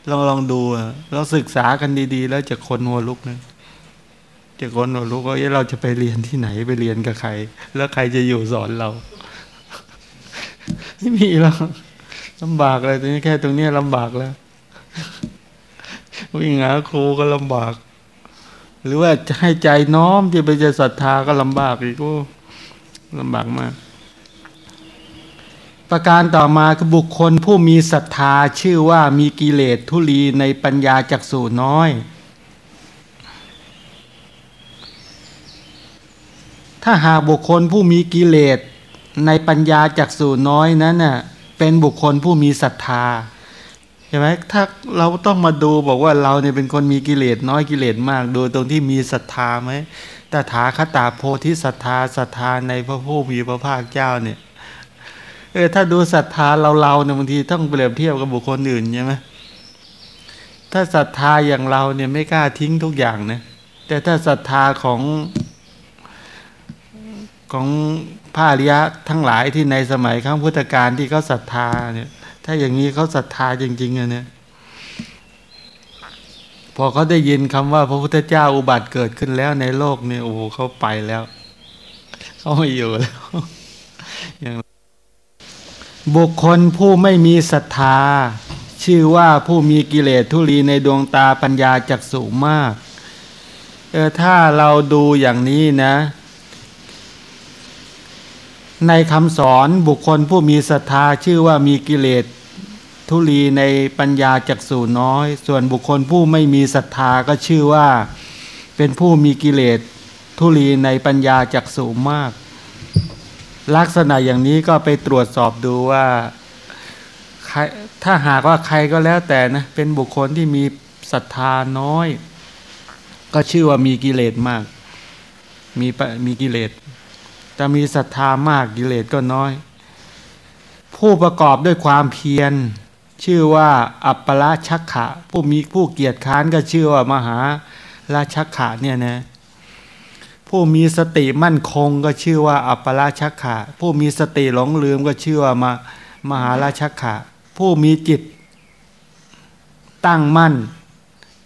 ลองลองดูเราศึกษากันดี ๆ แล้วจะคนหัวลุกนะ จะคนหัวลุกว่าเราจะไปเรียนที่ไหนไปเรียนกับใคร แล้วใครจะอยู่สอนเรา ไม่มีหรอกลำบากเลยตรงนี้แค่ตรงนี้ลำบากแล้ววิ่งหาครูก็ลำบาก หรือว่าจะให้ใจน้อมที่ไปจะศรัทธาก็ลำบากอีกก็ลำบากมาก ประการต่อมาคือบุคคลผู้มีศรัทธาชื่อว่ามีกิเลสทุลีในปัญญาจักสูน้อย ถ้าหากบุคคลผู้มีกิเลสในปัญญาจักสูน้อยนั้นน่ะเป็นบุคคลผู้มีศรัทธาใช่ไหมถ้าเราต้องมาดูบอกว่าเราเนี่ยเป็นคนมีกิเลสน้อยกิเลสมาก ดูตรงที่มีศรัทธาไหมแต่ถาคตาโพธิศรัทธาศรัทธาในพระผู้มีพระภาคเจ้าเนี่ยเออถ้าดูศรัทธาเราเราเนี่ยบางทีต้องเปรียบเทียบกับบุคคลอื่นใช่ไหมถ้าศรัทธาอย่างเราเนี่ยไม่กล้าทิ้งทุกอย่างนะแต่ถ้าศรัทธาของ ของพระอริยะทั้งหลายที่ในสมัยครั้งพุทธกาลที่เขาศรัทธาเนี่ย ถ้าอย่างนี้เขาศรัทธาจริงๆอะเนี่ยพอเขาได้ยินคำว่าพระพุทธเจ้าอุบัติเกิดขึ้นแล้วในโลกเนี่ยโอ้โหเขาไปแล้วเขาไม่อยู่แล้วอย่างบุคคลผู้ไม่มีศรัทธา ชื่อว่าผู้มีกิเลสทุลีในดวงตาปัญญาจักสูงมากเออถ้าเราดูอย่างนี้นะ ในคำสอนบุคคลผู้มีศรัทธาชื่อว่ามีกิเลสทุลีในปัญญาจักสูน้อย ส่วนบุคคลผู้ไม่มีศรัทธาก็ชื่อว่า เป็นผู้มีกิเลสทุลีในปัญญาจักสูมาก ลักษณะอย่างนี้ก็ไปตรวจสอบดูว่าถ้าหากว่าใครก็แล้วแต่นะเป็นบุคคลที่มีศรัทธาน้อย ก็ชื่อว่ามีกิเลสมาก มีปมีกิเลส จะมีศรัทธามากกิเลสก็น้อย ผู้ประกอบด้วยความเพียร ชื่อว่าอัปปละชักขะ ผู้มีผู้เกียรติค้านก็ชื่อว่ามหาราชักขะเนี่ยนะผู้มีสติมั่นคงก็ชื่อว่าอัปปละชักขะ ผู้มีสติหลงลืมก็ชื่อว่ามามหาราชักขะ ผู้มีจิตตั้งมั่น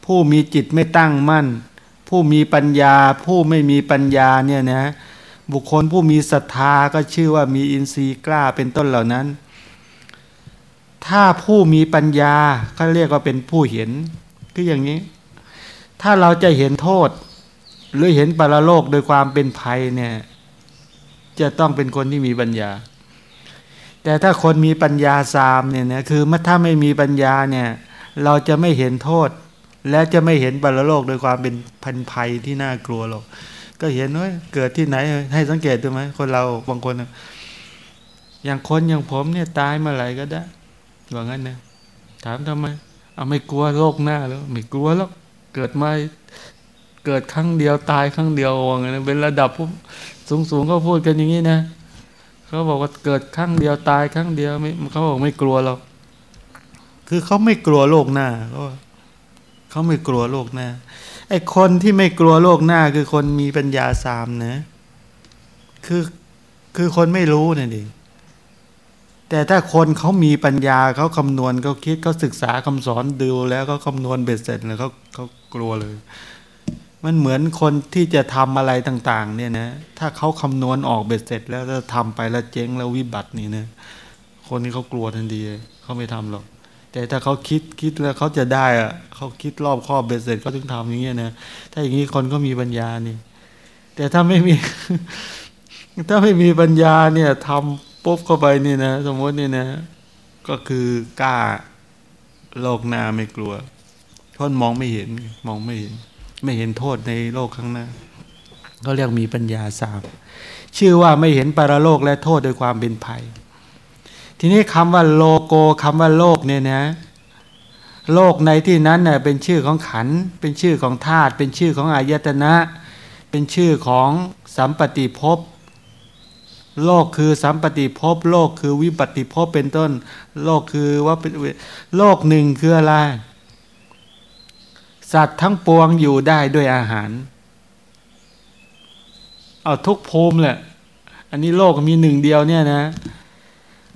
ผู้มีจิตไม่ตั้งมั่น ผู้มีปัญญา ผู้ไม่มีปัญญาเนี่ยนะ บุคคลผู้มีศรัทธาก็ชื่อว่ามีอินทรีย์กล้าเป็นต้นเหล่านั้น ถ้าผู้มีปัญญาก็เรียกว่าเป็นผู้เห็นคืออย่างนี้ ถ้าเราจะเห็นโทษ หรือเห็นปรโลกโดยความเป็นภัยเนี่ยจะต้องเป็นคนที่มีปัญญา แต่ถ้าคนมีปัญญาสามเนี่ยนะคือเมื่อถ้าไม่มีปัญญาเนี่ยเราจะไม่เห็นโทษ และจะไม่เห็นปรโลกโดยความเป็นพันภัยที่น่ากลัวหรอก ก็เห็นว่าเกิดที่ไหน ให้สังเกตดูไหมคนเราบางคน อย่างคนอย่างผมเนี่ยตายเมื่อไหร่ก็ได้ว่างั้นนะถามทำไมเอาไม่กลัวโลกหน้าแล้ว ไม่กลัวแล้ว เกิดมาเกิดครั้งเดียวตายครั้งเดียวว่างั้นะเป็นระดับผู้สูงสูงๆก็พูดกันอย่างนี้นะเขาบอกว่าเกิดครั้งเดียวตายครั้งเดียวไม่เขาบอกไม่กลัวหรอกคือเขาไม่กลัวโลกหน้าเขาเขาไม่กลัวโลกหน้า ไอ้คนที่ไม่กลัวโลกหน้าคือคนมีปัญญาสามนะ คือคือคนไม่รู้นั่นเองแต่ถ้าคนเขามีปัญญาเขาคำนวณเขาคิดเขาศึกษาคำสอนดูแล้วก็คำนวณเบ็ดเสร็จแล้วเขาเขากลัวเลย มันเหมือนคนที่จะทำอะไรต่าง ๆ เนี่ยนะ ถ้าเขาคำนวณออกเบ็ดเสร็จ แล้วจะทำไปแล้วเจ๊งแล้ววิบัตินี่นะคนนี้เขากลัวทันทีเขาไม่ทำหรอก แต่ถ้าเขาคิดคิดแล้วเขาจะได้อะเขาคิดรอบครอบเบ็ดเสร็จเขาถึงทำอย่างเงี้ยนะถ้าอย่างนี้คนก็มีปัญญานี่ แต่ถ้าไม่มี ถ้าไม่มีปัญญาเนี่ยทำปุ๊บเข้าไปนี่นะสมมตินี่นะ ก็คือกล้าโลกหน้าไม่กลัวเพราะมองไม่เห็นมองไม่เห็น ไม่เห็นโทษในโลกข้างหน้าก็เรียกมีปัญญาสามชื่อว่าไม่เห็นปรโลกและโทษโดยความเป็นภัย ทีนี้คำว่าโลโกคำว่าโลกเนี่ยนะ โลกในที่นั้นเน่ยเป็นชื่อของขัน เป็นชื่อของธาตุเป็นชื่อของอายตนะ เป็นชื่อของสัมปติภพโลกคือสัมปติภพโลกคือวิปติภพเป็นต้น โลกคือว่าเป็นโลกหนึ่งคืออะไร สัตว์ทั้งปวงอยู่ได้ด้วยอาหาร เอาทุกภูมิแหละ อันนี้โลกมีหนึ่งเดียวเนี่ยนะ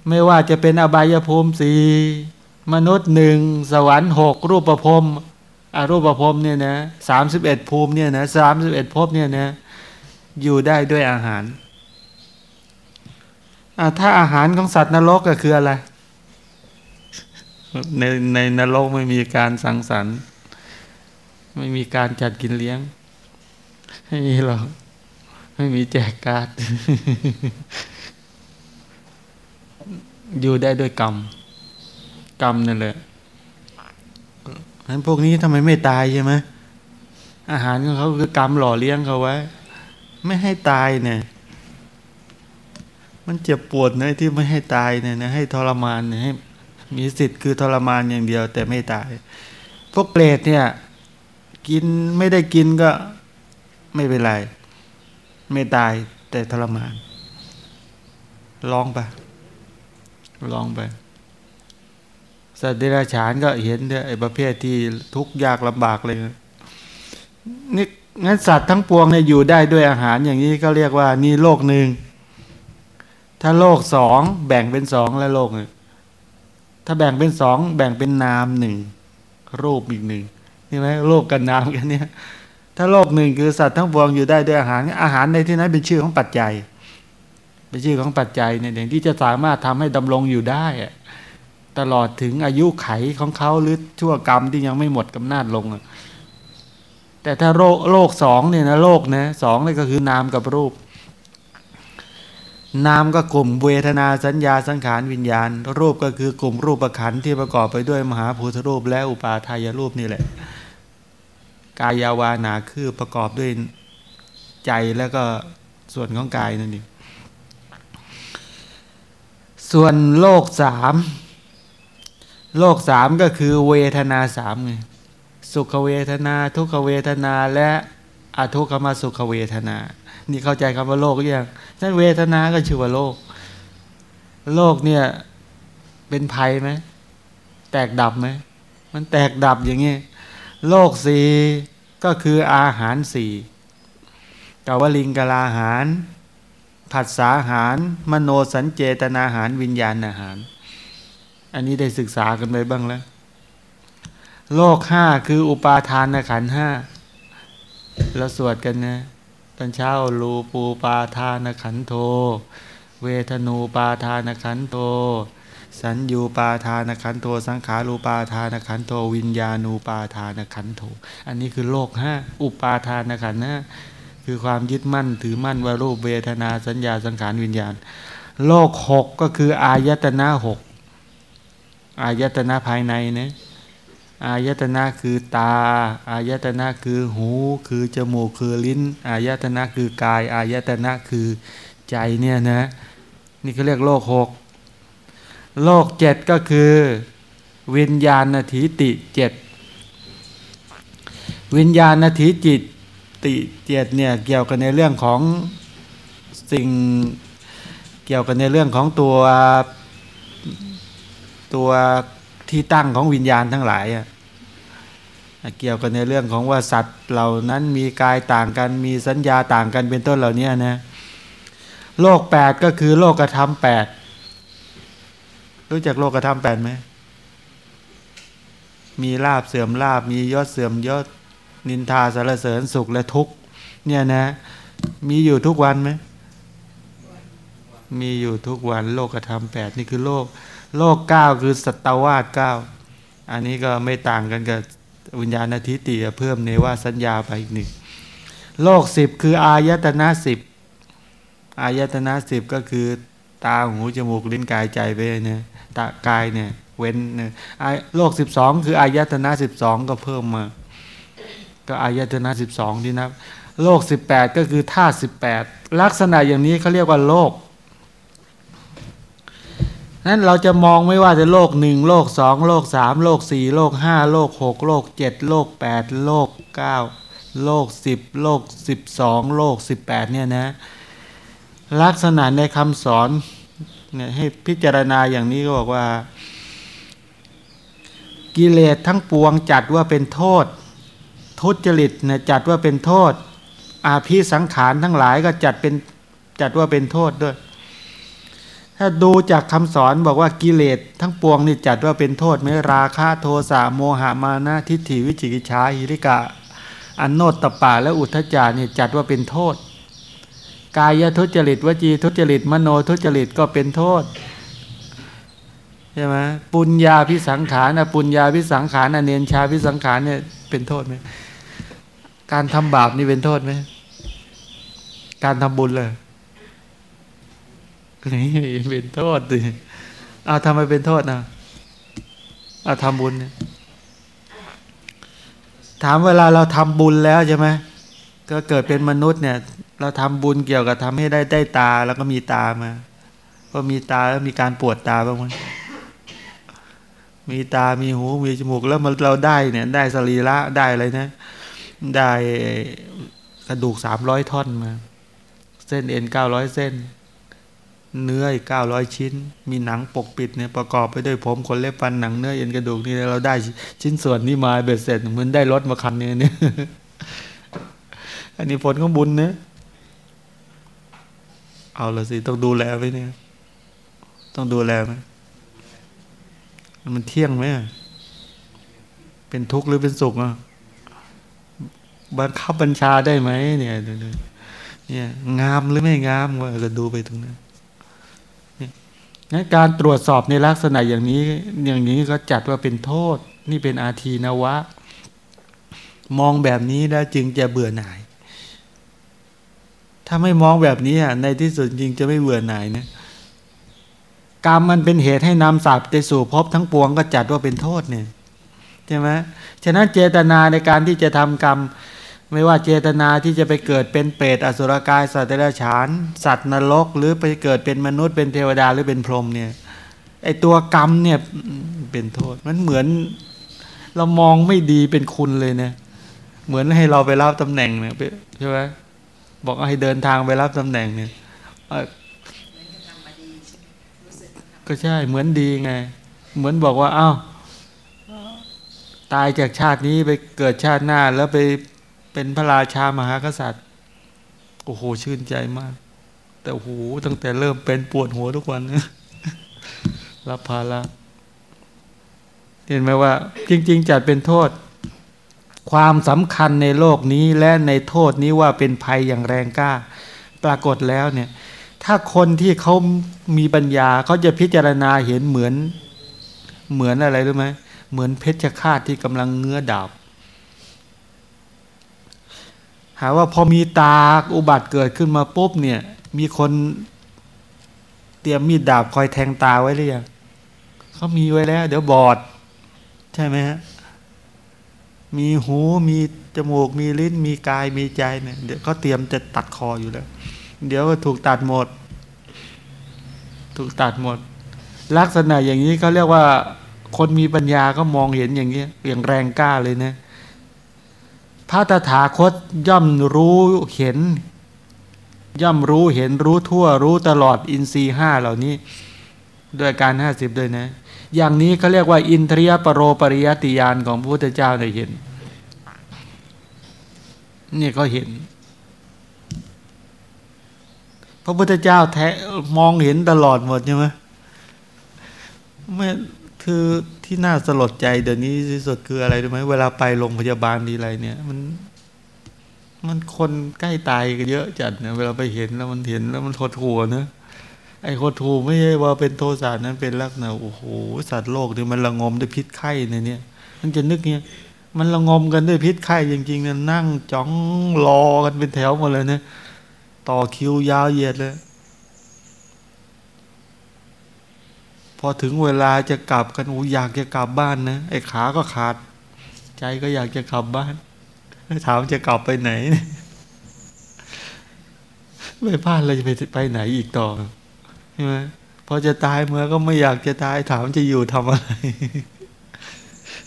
ไม่ว่าจะเป็นอบายภูมิสีมนุษย์หนึ่งสวรรค์หกรูปประพรมอรูปประพรมเนี่ยนะสามสิบเอ็ดภูมิเนี่ยนะสามสิบเอ็ดภพเนี่ยนะอยู่ได้ด้วยอาหารถ้าอาหารของสัตว์นรกก็คืออะไร ในในนรกไม่มีการสังสรรค์ไม่มีการจัดกินเลี้ยง ไม่มีหรอก ไม่มีแจกการ์ด อยู่ได้ด้วยกรรม กรรมนั่นแหละนั้นพวกนี้ทำไมไม่ตายใช่ไหมอาหารของเขาคือกรรมหล่อเลี้ยงเขาไว้ ไม่ให้ตายเนี่ย มันเจ็บปวดนะที่ไม่ให้ตายเนี่ยนะให้ทรมานเนี่ยให้มีสิทธิ์คือทรมานอย่างเดียว แต่ไม่ตาย พวกเปรตเนี่ย กินไม่ได้กินก็ไม่เป็นไร ไม่ตายแต่ทรมาน ลองปะ ลองไป สัตว์เดรัจฉานก็เห็นเนี่ยไอ้ประเภทที่ทุกข์ยากลำบากเลยนี่งั้นสัตว์ทั้งปวงเนี่ยอยู่ได้ด้วยอาหารอย่างนี้ก็เรียกว่านี่โลกหนึ่งถ้าโลกสองแบ่งเป็นสองแล้วโลกหนึ่งถ้าแบ่งเป็นสองแบ่งเป็นนามหนึ่งรูปอีกหนึ่งใช่ไหมโลกกับนามกันเนี่ยถ้าโลกหนึ่งคือสัตว์ทั้งปวงอยู่ได้ด้วยอาหาร อาหารในที่นั้นเป็นชื่อของปัจจัย เป็นชื่อของปัจจัยเนี่ยอย่างที่จะสามารถทำให้ดำรงอยู่ได้ ตลอดถึงอายุไขของเขาหรือชั่วกรรมที่ยังไม่หมดกำนาจลง แต่ถ้าโลกโลกสองเนี่ยนะโลกนะสองนี่ก็คือนามกับรูป นามก็กลุ่มเวทนาสัญญาสังขารวิญญาณ รูปก็คือกลุ่มรูปประขันที่ประกอบไปด้วยมหาภูตรูป และอุปาทายรูปนี่แหละ กายาวานาคือประกอบด้วยใจแล้วก็ส่วนของกายนั่นเอง ส่วนโลกสามโลกสามก็คือเวทนาสามไงสุขเวทนา ทุกขเวทนาและอทุกขมาสุขเวทนา นี่เข้าใจคำว่าโลกหรือยังนั่นเวทนาก็ชื่อว่าโลก โลกเนี่ยเป็นภัยไหมแตกดับไหมมันแตกดับอย่างนี้โลกสี่ก็คืออาหารสี่กาวลิงกลาอาหาร ผัสสาหาร มโนสัญเจตนาหารวิญญาณอาหาร อันนี้ได้ศึกษากันไปบ้างแล้ว โลกห้าคืออุปาทานขันห้าเราสวดกันนะตอนเช้ารูปูปาทานขันโท เวทนูปาทานขันโท สัญญูปาทานขันโท สังขารูปาทานขันโท วิญญาณูปาทานขันโท อันนี้คือโลกห้าอุปาทานขันห้า คือความยึดมั่นถือมั่นว่ารูปเวทนาสัญญาสังขารวิญญาณ โลกหกก็คืออายตนะหกอายตนะภายในนะอายตนะคือตา อายตนะคือหู คือจมูกคือลิ้น อายตนะคือกาย อายตนะคือใจเนี่ยนะ นี่เขาเรียกโลกหกโลกเจ็ดก็คือวิญญาณนาทีติเจ็ดวิญญาณนาทีจิต ติเจ็ดเนี่ยเกี่ยวกันในเรื่องของสิ่งเกี่ยวกันในเรื่องของตัวตัวที่ตั้งของวิญญาณทั้งหลายอะเกี่ยวกันในเรื่องของว่าสัตว์เหล่านั้นมีกายต่างกันมีสัญญาต่างกันเป็นต้นเหล่านี้นะโลกแปดก็คือโลกธรรมแปดรู้จักโลกธรรมแปดไหมมีลาบเสื่อมลาบมียศเสื่อมยศ นินทาสารเสริญสุขและทุกข์เนี่ยนะ มีอยู่ทุกวันไหมมีอยู่ทุกวันโลกธรรมแปดนี่คือโลก โลกเก้าคือสัตวาสเก้าอันนี้ก็ไม่ต่างกันกับวิญญาณทิฏฐิเพิ่มเนว่าสัญญาไปอีกหนึ่งโลกสิบคืออายตนะสิบอายตนะสิบก็คือตาหูจมูกลิ้นกายใจไปเนี่ยตากายเนี่ยเว้นเนี่ยโลกสิบสองคืออายตนะสิบสองก็เพิ่มมา ก็อายตนะสิบสองที่นับโลกสิบแปดก็คือธาตุสิบแปดลักษณะอย่างนี้เขาเรียกว่าโลกนั้นเราจะมองไม่ว่าจะโลกหนึ่งโลกสองโลกสามโลกสี่โลกห้าโลกหกโลกเจ็ดโลกแปดโลกเก้าโลกสิบโลกสิบสองโลกสิบแปดเนี่ยนะลักษณะในคำสอนเนี่ยให้พิจารณาอย่างนี้ก็บอกว่า กิเลสทั้งปวงจัดว่าเป็นโทษ ทุจริตเนี่ยจัดว่าเป็นโทษ อาภิสังขารทั้งหลายก็จัดเป็นจัดว่าเป็นโทษด้วย ถ้าดูจากคำสอนบอกว่ากิเลสทั้งปวงนี่จัดว่าเป็นโทษไม่ราคะโทสะโมหะมานะทิฏฐิวิจิกิจฉาหิริกะอันโนตตปาและอุทจานี่จัดว่าเป็นโทษ กายทุจริตวจีทุจริตมโนทุจริตก็เป็นโทษ ใช่ไหมปุญญาพิสังขารนะปุญญาพิสังขารนะเนียนชาพิสังขารเนี่ยเป็นโทษไหมการทำบาปนี่เป็นโทษไหมการทำบุญเลยนี่เป็นโทษดิเอาทำไมเป็นโทษนะเอาทำบุญเนี่ยถามเวลาเราทำบุญแล้วใช่ไหมก็เกิดเป็นมนุษย์เนี่ย เราทำบุญเกี่ยวกับทำให้ได้ได้ตาแล้วก็มีตามาพอมีตาแล้วมีการปวดตาบ้างไหม มีตา มีหู มีจมูก แล้วมันเราได้เนี่ย ได้สรีระได้อะไรนะ ได้กระดูกสามร้อยท่อนมา เส้นเอ็นเก้าร้อยเส้น เนื้ออีกเก้าร้อยชิ้น มีหนังปกปิดเนี่ยประกอบไปด้วยผมขนเล็บฟันหนังเนื้อเอ็นกระดูกนี่เราได้ชิ้นส่วนนี้มาเบ็ดเสร็จเหมือนได้รถมาคันเนี่ยอันนี้ผลของบุญนะเอาละสิ ต้องดูแลไว้เนี่ย ต้องดูแลไหม มันเที่ยงไหมเป็นทุกข์หรือเป็นสุขอะบังคับบัญชาได้ไหมเนี่ยเนี่ยงามหรือไม่งามว่าก็ดูไปตรงนั้นงั้นการตรวจสอบในลักษณะอย่างนี้ อย่างนี้ก็จัดว่าเป็นโทษ นี่เป็นอาทีนวะ มองแบบนี้แล้วจึงจะเบื่อหน่าย ถ้าไม่มองแบบนี้ในที่สุดจริงจะไม่เบื่อหน่ายนะ กรรมมันเป็นเหตุให้นำสัตว์ไปสู่ภพทั้งปวงก็จัดว่าเป็นโทษเนี่ยใช่ไหมฉะนั้นเจตนาในการที่จะทำกรรม ไม่ว่าเจตนาที่จะไปเกิดเป็นเปรตอสุรกาย สัตว์เดรัจฉาน สัตว์นรก หรือไปเกิดเป็นมนุษย์เป็นเทวดาหรือเป็นพรหมเนี่ยไอตัวกรรมเนี่ยเป็นโทษ มันเหมือนเรามองไม่ดีเป็นคุณเลยเนี่ยเหมือนให้เราไปรับตำแหน่งเนี่ยใช่ไหมบอกให้เดินทางไปรับตำแหน่งเนี่ย ก็ใช่เหมือนดีไง เหมือนบอกว่าอ้าวตายจากชาตินี้ไปเกิดชาติหน้าแล้วไปเป็นพระราชามหากษัตริย์โอ้โหชื่นใจมาก แต่โอ้โหตั้งแต่เริ่มเป็นปวดหัวทุกวันรับภาระเห็นไหมว่า จริง ๆ จัดเป็นโทษ ความสำคัญในโลกนี้และในโทษนี้ว่าเป็นภัยอย่างแรงกล้า ปรากฏแล้วเนี่ย ถ้าคนที่เขามีปัญญาเขาจะพิจารณาเห็นเหมือนเหมือนอะไรรู้ไหมเหมือนเพชฌฆาตที่กำลังเงื้อดาบหาว่าพอมีตาอุบัติเกิดขึ้นมาปุ๊บเนี่ย มีคนเตรียมมีดดาบคอยแทงตาไว้หรือยังเขามีไว้แล้ว เดี๋ยวบอด ใช่ไหมฮะมีหูมีจมูกมีลิ้นมีกายมีใจเนี่ยเดี๋ยวเขาเตรียมจะตัดคออยู่แล้ว เดี๋ยวก็ถูกตัดหมด ถูกตัดหมด ลักษณะอย่างนี้เขาเรียกว่า คนมีปัญญาก็มองเห็นอย่างนี้อย่างแรงกล้าเลยนะพระตถาคตย่อมรู้เห็น ย่อมรู้เห็นรู้ทั่วรู้ตลอดอินทรีห้าเหล่านี้ ด้วยการห้าสิบด้วยนะ อย่างนี้เขาเรียกว่า อินทรียปรโรปริยติยานของพระพุทธเจ้าได้เห็นนี่ก็เห็น พระพุทธเจ้าแท้มองเห็นตลอดหมดใช่ไหมไม่คือที่น่าสลดใจเดี๋ยวนี้ที่สุดคืออะไรรู้ไหมเวลาไปโรงพยาบาลทีไรเนี่ย มัน มันคนใกล้ตายกันเยอะจัดเนี่ยเวลาไปเห็นแล้วมันเห็นแล้วมันโหดหัวเนะไอ้โหดหัวไม่ใช่ว่าเป็นโทสะนั้นเป็นลักษณะโอ้โหสัตว์โลกที่มันระงมด้วยพิษไข้ในเนี่ยมันจะนึกเนี่ยมันระงมกันด้วยพิษไข้จริงๆเนี่ยนั่งจ้องรอกันเป็นแถวหมดเลยเนี่ย ต่อคิวยาวเหยียดเลย พอถึงเวลาจะกลับกันอูอยากจะกลับบ้านนะไอ้ขาก็ขาด ใจก็อยากจะกลับบ้าน ถามจะกลับไปไหนไม่พลาดเราจะไปไปไหนอีกต่อใช่ไหมพอจะตายเมื่อก็ไม่อยากจะตายถามจะอยู่ทำอะไร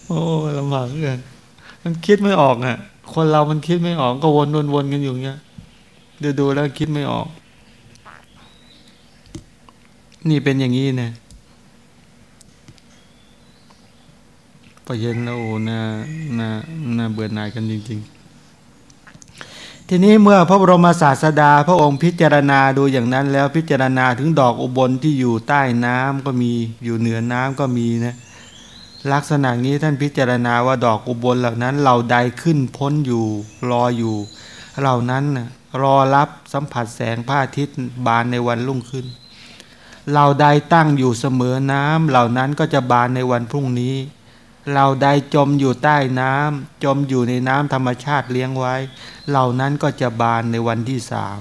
โอ้ลำบากเกินมันคิดไม่ออกอะ คนเรามันคิดไม่ออกก็วนวนวนกันอยู่เงี้ย ดูดูแล้วคิดไม่ออก นี่เป็นอย่างนี้นะพอเห็นแล้วโอ้น่าน่าน่าเบื่อหน่ายกันจริง ๆ ทีนี้เมื่อพระบรมศาสดา พระองค์พิจารณาดูอย่างนั้น แล้วพิจารณาถึงดอกอุบลที่อยู่ใต้น้ำก็มีอยู่เหนือน้ำก็มีนะลักษณะนี้ท่านพิจารณาว่าดอกอุบลเหล่านั้นเหล่าใดขึ้นพ้นอยู่รออยู่ เหล่านั้นนะ รอรับสัมผัสแสงพระอาทิตย์บานในวันรุ่งขึ้นเหล่าใดตั้งอยู่เสมอน้ำเหล่านั้นก็จะบานในวันพรุ่งนี้ เราใดจมอยู่ใต้น้ำจมอยู่ในน้ำธรรมชาติเลี้ยงไว้ เหล่านั้นก็จะบานในวันที่สาม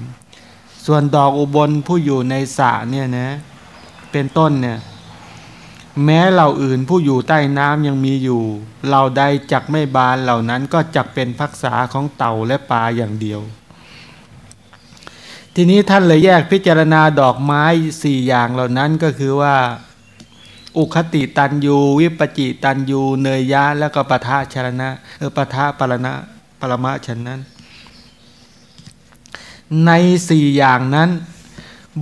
ส่วนดอกอุบลผู้อยู่ในสระเนี่ยนะเป็นต้นเนี่ยแม้เหล่าอื่นผู้อยู่ใต้น้ำยังมีอยู่เราใดจักไม่บานเหล่านั้นก็จักเป็นพักษาของเต่าและปลาอย่างเดียว ทีนี้ท่านเลยแยกพิจารณาดอกไม้สี่อย่างเหล่านั้นก็คือว่า อุคติตันยูวิปจิตันยูเนยยะ แล้วก็ปะทะชรณะเออปะทะปรณะปรมะฉันนั้น ในสี่อย่างนั้น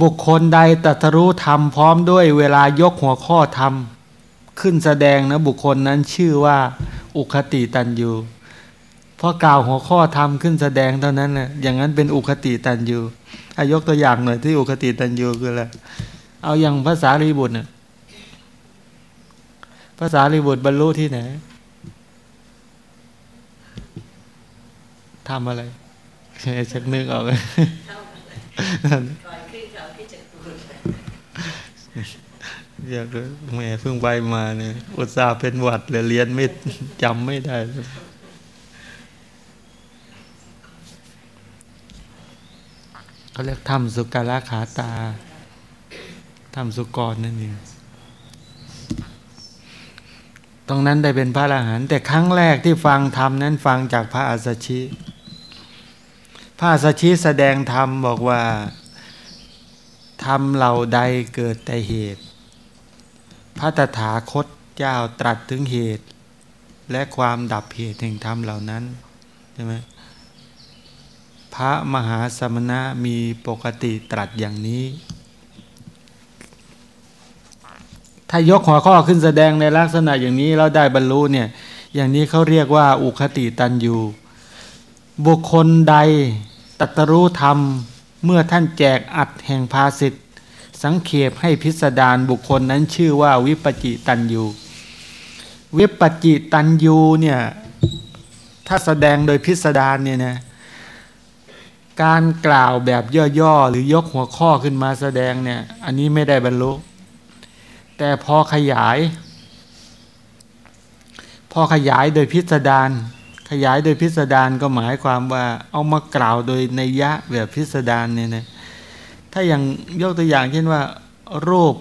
บุคคลใดตรัสรู้ธรรมพร้อมด้วยเวลายกหัวข้อธรรม ขึ้นแสดงนะบุคคลนั้นชื่อว่า อุคติตันยูเพราะกล่าวหัวข้อธรรมขึ้นแสดงเท่านั้นแหละอย่างนั้นเป็นอุคติตันยู อายกตัวอย่างหน่อยที่อุคติตันยูคืออะไรเอาอย่างภาษาลีบุตรเนี่ยภาษาลีบุตรบรรลุที่ไหนทำอะไรชักนึกออกเลย
อ
ยากเลยแม่เพิ่งไปมาเนี่ยอุตส่าห์เป็นหวัดเลยเรียนไม่จำไม่ได้เลย เขาเรียกทำสุการะขาตาทำสุกรนั่นเองตรงนั้นได้เป็นพระอรหันต์แต่ครั้งแรกที่ฟังธรรมนั้นฟังจากพระอัสชิ พระอัสสชิแสดงธรรมบอกว่าธรรมเหล่าใดเกิดแต่เหตุ พระตถาคตเจ้าตรัสถึงเหตุ และความดับเหตุแห่งธรรมเหล่านั้นใช่ไหม พระมหาสมณะมีปกติตรัสอย่างนี้ ถ้ายกหัวข้อขึ้นแสดงในลักษณะอย่างนี้เราได้บรรลุเนี่ย อย่างนี้เขาเรียกว่า อุคติตันยูบุคคลใดตัตรู้ธรรม เมื่อท่านแจกอัดแห่งภาสิทธสังเขปให้พิสดารบุคคลนั้นชื่อว่าวิปจิตันยูวิปจิตันยูเนี่ยถ้าแสดงโดยพิสดารเนี่ยนะ การกล่าวแบบย่อๆ หรือยกหัวข้อขึ้นมาแสดงเนี่ย อันนี้ไม่ได้บรรลุ แต่พอขยาย พอขยายโดยพิสดารขยายโดยพิสดารก็หมายความว่า เอามากล่าวโดยในยะแบบพิสดารเนี่ยนะถ้าอย่างยกตัวอย่างเช่นว่า รูป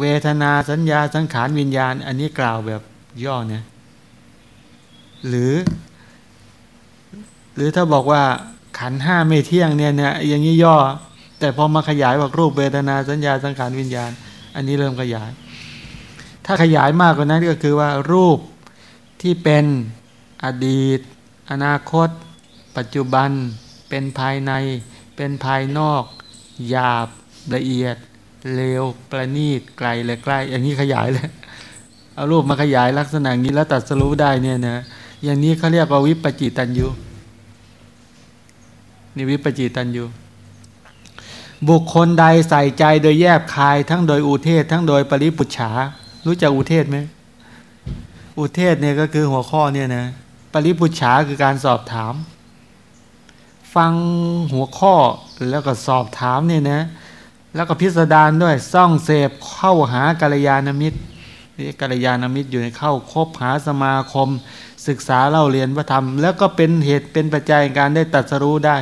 เวทนาสัญญาสังขารวิญญาณ อันนี้กล่าวแบบย่อเนี่ยหรือ หรือถ้าบอกว่าขันห้าไม่เที่ยงเนี่ยเนี่ยอย่างนี้ย่อ แต่พอมาขยายบอกรูปเวทนาสัญญาสังขารวิญญาณ อันนี้เริ่มขยาย ถ้าขยายมากกว่านั้นก็คือว่ารูปที่เป็นอดีต อนาคต ปัจจุบัน เป็นภายใน เป็นภายนอก หยาบละเอียดเลวประณีตไกลและใกล้ อย่างนี้ขยายเลยเอารูปมาขยายลักษณะนี้แล้วตัดสรู้ได้เนี่ยนะอย่างนี้เขาเรียกว่าวิปจิตันยู นี่วิปจิตันยูบุคคลใดใส่ใจโดยแยบคายทั้งโดยอุเทศ ทั้งโดยปริปุจฉารู้จักอุเทศไหมอุเทศเนี่ยก็คือหัวข้อเนี่ยนะปริปุจฉาคือการสอบถาม ฟังหัวข้อแล้วก็สอบถามเนี่ยนะแล้วก็พิสดารด้วยซ่องเสพเข้าหากัลยาณมิตรนี่กัลยาณมิตรอยู่ในเข้าคบหาสมาคม ศึกษาเล่าเรียนพระธรรม แล้วก็เป็นเหตุเป็นปัจจัยการได้ตัดสรู้ได้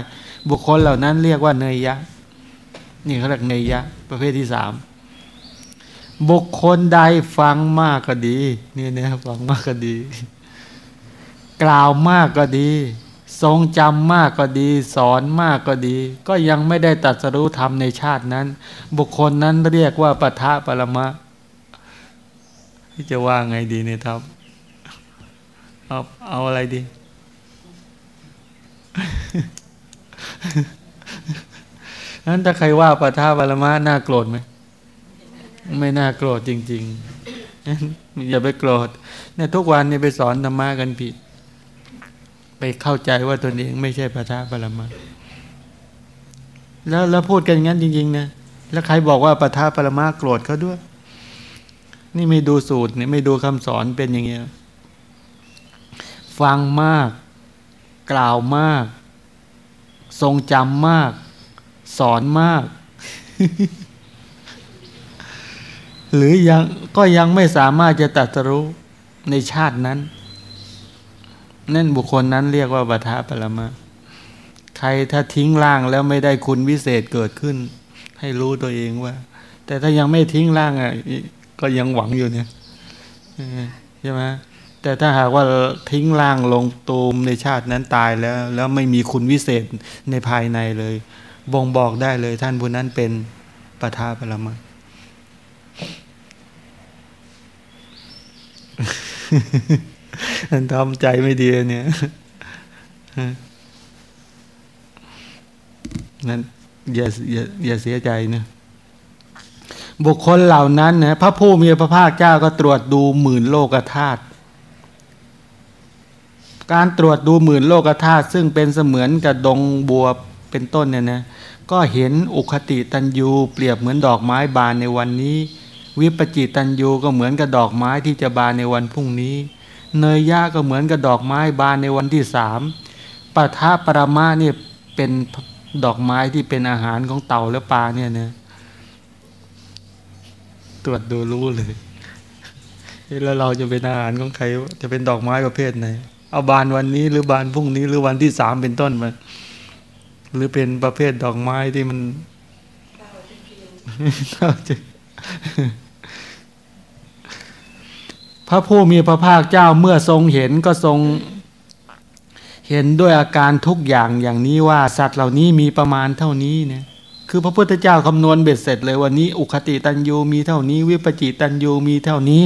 บุคคลเหล่านั้นเรียกว่าเนยยะ นี่เขาเรียกเนยยะ ประเภทที่สามบุคคลใดฟังมากก็ดีนี่นะฟังมากก็ดี กล่าวมากก็ดี ทรงจำมากก็ดี สอนมากก็ดี ก็ยังไม่ได้ตัดสรู้ธรรมในชาตินั้น บุคคลนั้นเรียกว่าปทะปรมะที่จะว่าไงดีเนี่ยครับ เอาเอาอะไรดี นั้นถ้าใครว่าปทะปรมะน่าโกรธไหม ไม่น่าโกรธจริงๆ อย่าไปโกรธ เนี่ยทุกวันเนี่ยไปสอนธรรมะกันผิด ไปเข้าใจว่าตนเองไม่ใช่พระธาปรมาแล้วแล้วพูดกันอย่างนั้นจริงๆนะ แล้วใครบอกว่าปทาปรมาโกรธเขาด้วย นี่ไม่ดูสูตรเนี่ยไม่ดูคำสอนเป็นอย่างเงี้ย ฟังมาก กล่าวมาก ทรงจำมาก สอนมาก หรือยังก็ยังไม่สามารถจะตรัสรู้ในชาตินั้น นั่นบุคคลนั้นเรียกว่าบัทะปรมาใครถ้าทิ้งร่างแล้วไม่ได้คุณวิเศษเกิดขึ้น ให้รู้ตัวเองว่า แต่ถ้ายังไม่ทิ้งร่างอะก็ยังหวังอยู่เนี่ยใช่ไหม แต่ถ้าหากว่าทิ้งร่างลงตูมในชาตินั้นตายแล้ว แล้วไม่มีคุณวิเศษในภายในเลย บ่งบอกได้เลยท่านผู้นั้นเป็นปทาปรมาทำใจไม่ดีเนี่ยนั่นอย่าอย่าอย่าเสียใจนะบุคคลเหล่านั้นนะพระผู้มีพระภาคเจ้าก็ตรวจดูหมื่นโลกธาตุ การตรวจดูหมื่นโลกธาตุซึ่งเป็นเสมือนกับดงบัวเป็นต้นเนี่ยนะก็เห็นอุคติตันยูเปรียบเหมือนดอกไม้บานในวันนี้ วิปจิตันยูก็เหมือนกับดอกไม้ที่จะบานในวันพรุ่งนี้ เนยยะก็เหมือนกับดอกไม้บานในวันที่สามปัทาปรมาเนี่ยเป็นดอกไม้ที่เป็นอาหารของเต่าและปลาเนี่ยนะตรวจดูรู้เลยแล้วเราจะเป็นอาหารของใครจะเป็นดอกไม้ประเภทไหน เอาบานวันนี้ หรือบานพรุ่งนี้หรือวันที่สามเป็นต้นมาหรือเป็นประเภทดอกไม้ที่มันพระผู้มีพระภาคเจ้าเมื่อทรงเห็นก็ทรงเห็นด้วยอาการทุกอย่างอย่างนี้ว่าสัตว์เหล่านี้มีประมาณเท่านี้เนี่ยคือพระพุทธเจ้าคำนวณเบ็ดเสร็จเลยวันนี้ อุคติตันยูมีเท่านี้ วิปจิตันยูมีเท่านี้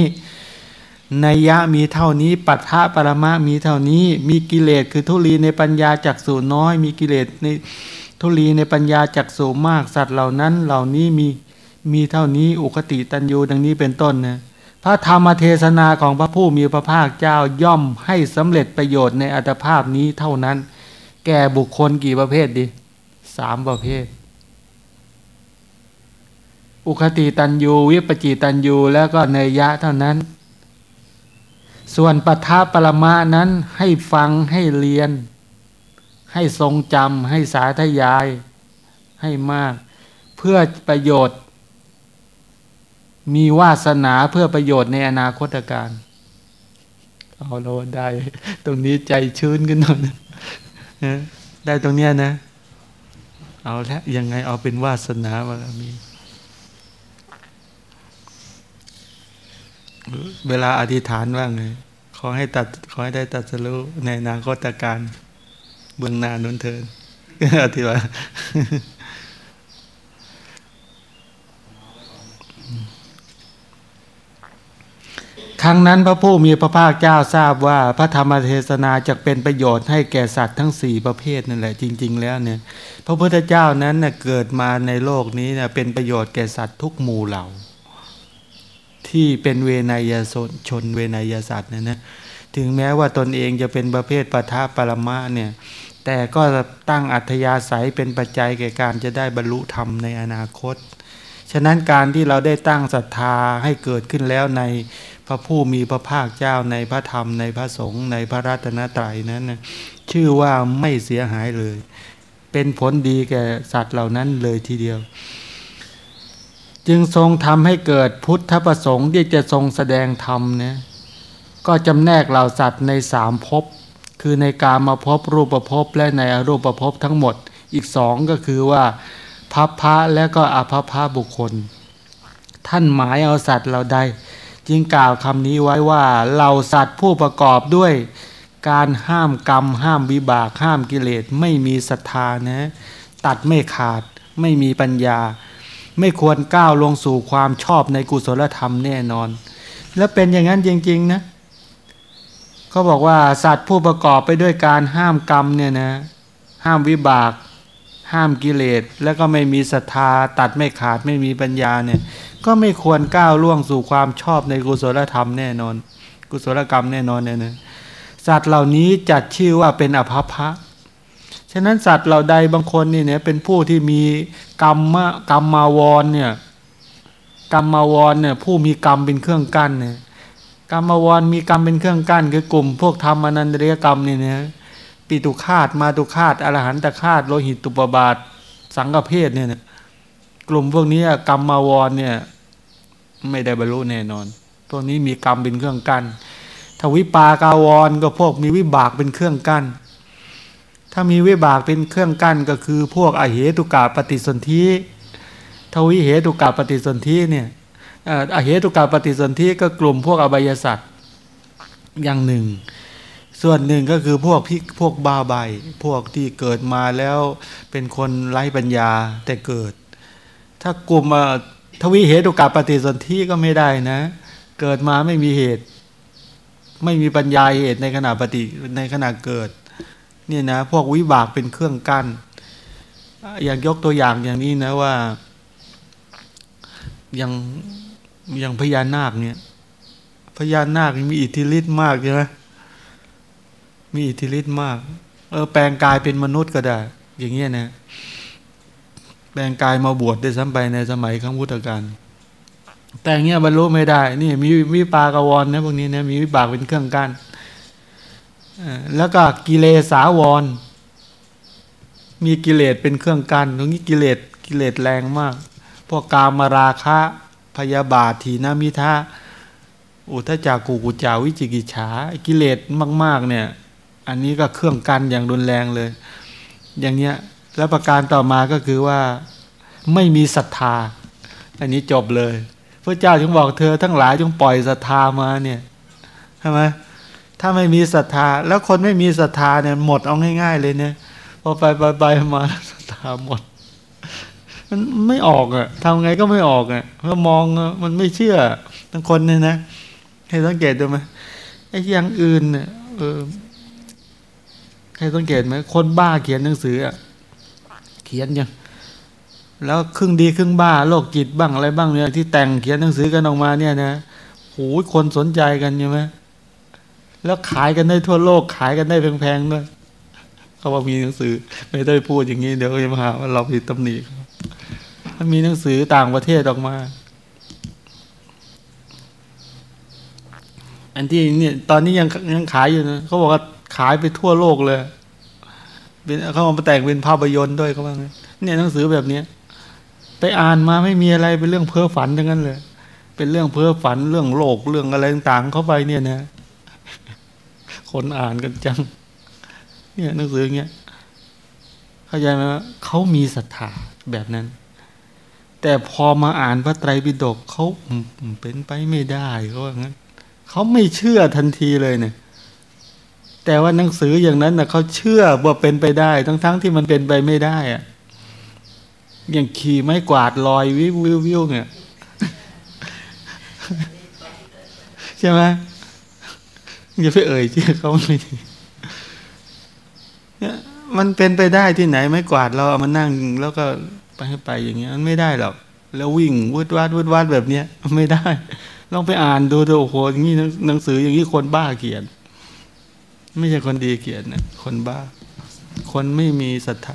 นัยยะมีเท่านี้ ปัทภะปรมะมีเท่านี้ มีกิเลสคือทุลีในปัญญาจักสูน้อย มีกิเลสในทุลีในปัญญาจักสูมาก สัตว์เหล่านั้นเหล่านี้มีมีเท่านี้ อุคติตันยูดังนี้เป็นต้นนะพระธรรมเทศนาของพระผู้มีพระภาคเจ้าย่อมให้สำเร็จประโยชน์ในอัตภาพนี้เท่านั้น แก่บุคคลกี่ประเภทดิสามประเภท อุคติตันยูวิปจิตันยูแล้วก็เนยยะเท่านั้น ส่วนปทาปรมานั้นให้ฟังให้เรียน ให้ทรงจำให้สาธยายให้มาก เพื่อประโยชน์ มีวาสนาเพื่อประโยชน์ในอนาคตการเอาเราได้ ตรงนี้ใจชื้นขึ้นหน่อยนะได้ตรงเนี้ยนะ เอาและยังไงเอาเป็นวาสนาบารมี เวลาอธิษฐานว่าไงขอให้ตัดขอให้ได้ตัดสรู้ในนาคตการเบื้องหน้านุนเทินอธิษฐานครั้งนั้นพระผู้มีพระภาคเจ้าทราบว่าพระธรรมเทศนาจะเป็นประโยชน์ให้แก่สัตว์ทั้งสี่ประเภทนั่นแหละจริง ๆ แล้วเนี่ย พระพุทธเจ้านั้นเน่ยเกิดมาในโลกนี้เนี่ยเป็นประโยชน์แก่สัตว์ทุกหมู่เหล่า ที่เป็นเวนยชนชนเวนยสัตว์นี่ยนะถึงแม้ว่าตนเองจะเป็นประเภทปทาปรมะเนี่ยแต่ก็ตั้งอัธยาศัยเป็นปัจจัยแก่การจะได้บรรลุธรรมในอนาคต ฉะนั้นการที่เราได้ตั้งศรัทธาให้เกิดขึ้นแล้วในพระผู้มีพระภาคเจ้าในพระธรรมในพระสงฆ์ในพระรัตนตรัยนั้นนะชื่อว่าไม่เสียหายเลย เป็นผลดีแก่สัตว์เหล่านั้นเลยทีเดียว จึงทรงทำให้เกิดพุทธประสงค์ที่จะทรงแสดงธรรมเนี่ยก็จำแนกเหล่าสัตว์ในสามภพคือในกามาภพรูปภพและในอรูปภพทั้งหมด อีกสองก็คือว่าพัพพะและก็อภัพพะบุคคล ท่านหมายเอาสัตว์เราใดจึงกล่าวคำนี้ไว้ว่าเราสัตว์ผู้ประกอบด้วยการห้ามกรรม ห้ามวิบาก ห้ามกิเลส ไม่มีศรัทธานะ ตัดไม่ขาดไม่มีปัญญา ไม่ควรก้าวลงสู่ความชอบในกุศลธรรมแน่นอน และเป็นอย่างนั้นจริงๆนะเขาบอกว่าสัตว์ผู้ประกอบไปด้วยการห้ามกรรมเนี่ยนะ ห้ามวิบาก ห้ามกิเลส แล้วก็ไม่มีศรัทธาตัดไม่ขาดไม่มีปัญญาเนี่ย ก็ไม่ควรก้าวล่วงสู่ความชอบในกุศลธรรมแน่นอน กุศลกรรมแน่นอนเนี่ยนะสัตว์เหล่านี้จัดชื่อว่าเป็นอภัพพะ ฉะนั้นสัตว์เหล่าใดบางคนนี่เนี่ยเป็นผู้ที่มีกรรมกรรมมาวรเนี่ยกรรมมาวรเนี่ยผู้มีกรรมเป็นเครื่องกั้นเนี่ยกรรมาวรมีกรรมเป็นเครื่องกั้นคือกลุ่มพวกทำอนันตริยกรรมนี่เนี่ยปิตุคาตมาตุคาตอรหันตคาตโลหิตตุปบาท สังฆเพศเนี่ยกลุ่มพวกนี้กรรมมาวรเนี่ยไม่ได้บรรลุแน่นอนตัวนี้มีกรรมเป็นเครื่องกั้นถ้าวิปากาวรก็พวกมีวิบากเป็นเครื่องกั้น ถ้ามีวิบากเป็นเครื่องกั้นก็คือพวกอเหตุกาปฏิสนธิทวิเหตุกาปฏิสนธิเนี่ยอเหตุกาปฏิสนธิก็กลุ่มพวกอบายสัตว์อย่างหนึ่ง ส่วนหนึ่งก็คือพวกพิพวกบ้าใบ พวกที่เกิดมาแล้วเป็นคนไร้ปัญญาแต่เกิด ถ้ากลุ่มทวิเหตุกาปฏิสนธิก็ไม่ได้นะ เกิดมาไม่มีเหตุ ไม่มีปัญญาเหตุในขณะปฏิในขณะเกิด เนี่ยนะพวกวิบากเป็นเครื่องกั้นอย่างยกตัวอย่างอย่างนี้นะว่าอย่างอย่างพญานาคเนี่ยพญานาคมีอิทธิฤทธิ์มากใช่ไหมมีอิทธิฤทธิ์มาก เออแปลงกายเป็นมนุษย์ก็ได้ อย่างเงี้ยนะ แปลงกายมาบวชได้ซ้ำไปในสมัยครั้งพุทธกาลแต่เงี้ยบรรลุไม่ได้ นี่มีวิปากวรนะพวกนี้นะมีวิปากเป็นเครื่องกั้น แล้วก็กิเลสาวร มีกิเลสเป็นเครื่องกันตรงนี้กิเลสกิเลสแรงมาก พวกกามราคะพยาบาทถีนามิทะอุทจักกุกุจาวิจิกิจฉากิเลสมาก ๆ เนี่ย อันนี้ก็เครื่องกันอย่างรุนแรงเลย อย่างเนี้ยแล้วประการต่อมาก็คือว่าไม่มีศรัทธา อันนี้จบเลย พระเจ้าจึงบอกเธอทั้งหลายจงปล่อยศรัทธามาเนี่ยใช่ไหม ถ้าไม่มีศรัทธา แล้วคนไม่มีศรัทธาเนี่ยหมดเอาง่าย ๆ เลยเนี่ยพอไปไปไปมาศรัทธาหมด มันไม่ออกอะทำไงก็ไม่ออกอะเพราะมองมันไม่เชื่อทั้งคนเนี่ยนะให้สังเกตดูไหมไอ้อย่างอื่นเนี่ยเออใครสังเกตไหมคนบ้าเขียนหนังสืออะเขียนยังแล้วครึ่งดีครึ่งบ้าโรคจิตบ้างอะไรบ้างเนี่ยที่แต่งเขียนหนังสือกันออกมาเนี่ยนะโหคนสนใจกันใช่ไหม แล้วขายกันได้ทั่วโลกขายกันได้แพงๆด้วยเขาบอกมีหนังสือ ไม่ได้พูดอย่างนี้เดี๋ยวจะมาหาว่าเราผิดตำหนิมันมีหนังสือต่างประเทศออกมา อันที่เนี่ยตอนนี้ยังยังขายอยู่นะเขาบอกว่าขายไปทั่วโลกเลยเป็นเขาเอามาแต่งเป็นภาพยนตร์ด้วยเขาว่าไงเนี่ยหนังสือแบบเนี้ยไปอ่านมาไม่มีอะไรเป็นเรื่องเพ้อฝันทั้งนั้นเลย เป็นเรื่องเพ้อฝันเรื่องโลกเรื่องอะไรต่างๆเข้าไปเนี่ยนะ คนอ่านกันจัง เนี่ยหนังสืออย่างเงี้ยเข้าใจไหมว่าเขามีศรัทธาแบบนั้น แต่พอมาอ่านพระไตรปิฎกเขาเป็นไปไม่ได้เขาว่างั้นเขาไม่เชื่อทันทีเลยเนี่ย แต่ว่าหนังสืออย่างนั้นนะเขาเชื่อว่าเป็นไปได้ ทั้งๆทที่มันเป็นไปไม่ได้อะอย่างขี่ไม้กวาดลอยวิววิววิวเนี่ยใช่ไหม อย่าไปเอ่ยชื่อเขาไม่ดีเนี่ยมันเป็นไปได้ที่ไหนไม้กวาดเราเอามานั่งแล้วก็ไปให้ไปอย่างเงี้ย มันไม่ได้หรอกแล้ววิ่งวืดวาดวืดวาดแบบเนี้ยไม่ได้ลองไปอ่านดูดูโอ้โหอย่างนี้หนังสืออย่างนี้คนบ้าเขียน ไม่ใช่คนดีเขียนนะคนบ้า คนไม่มีศรัทธา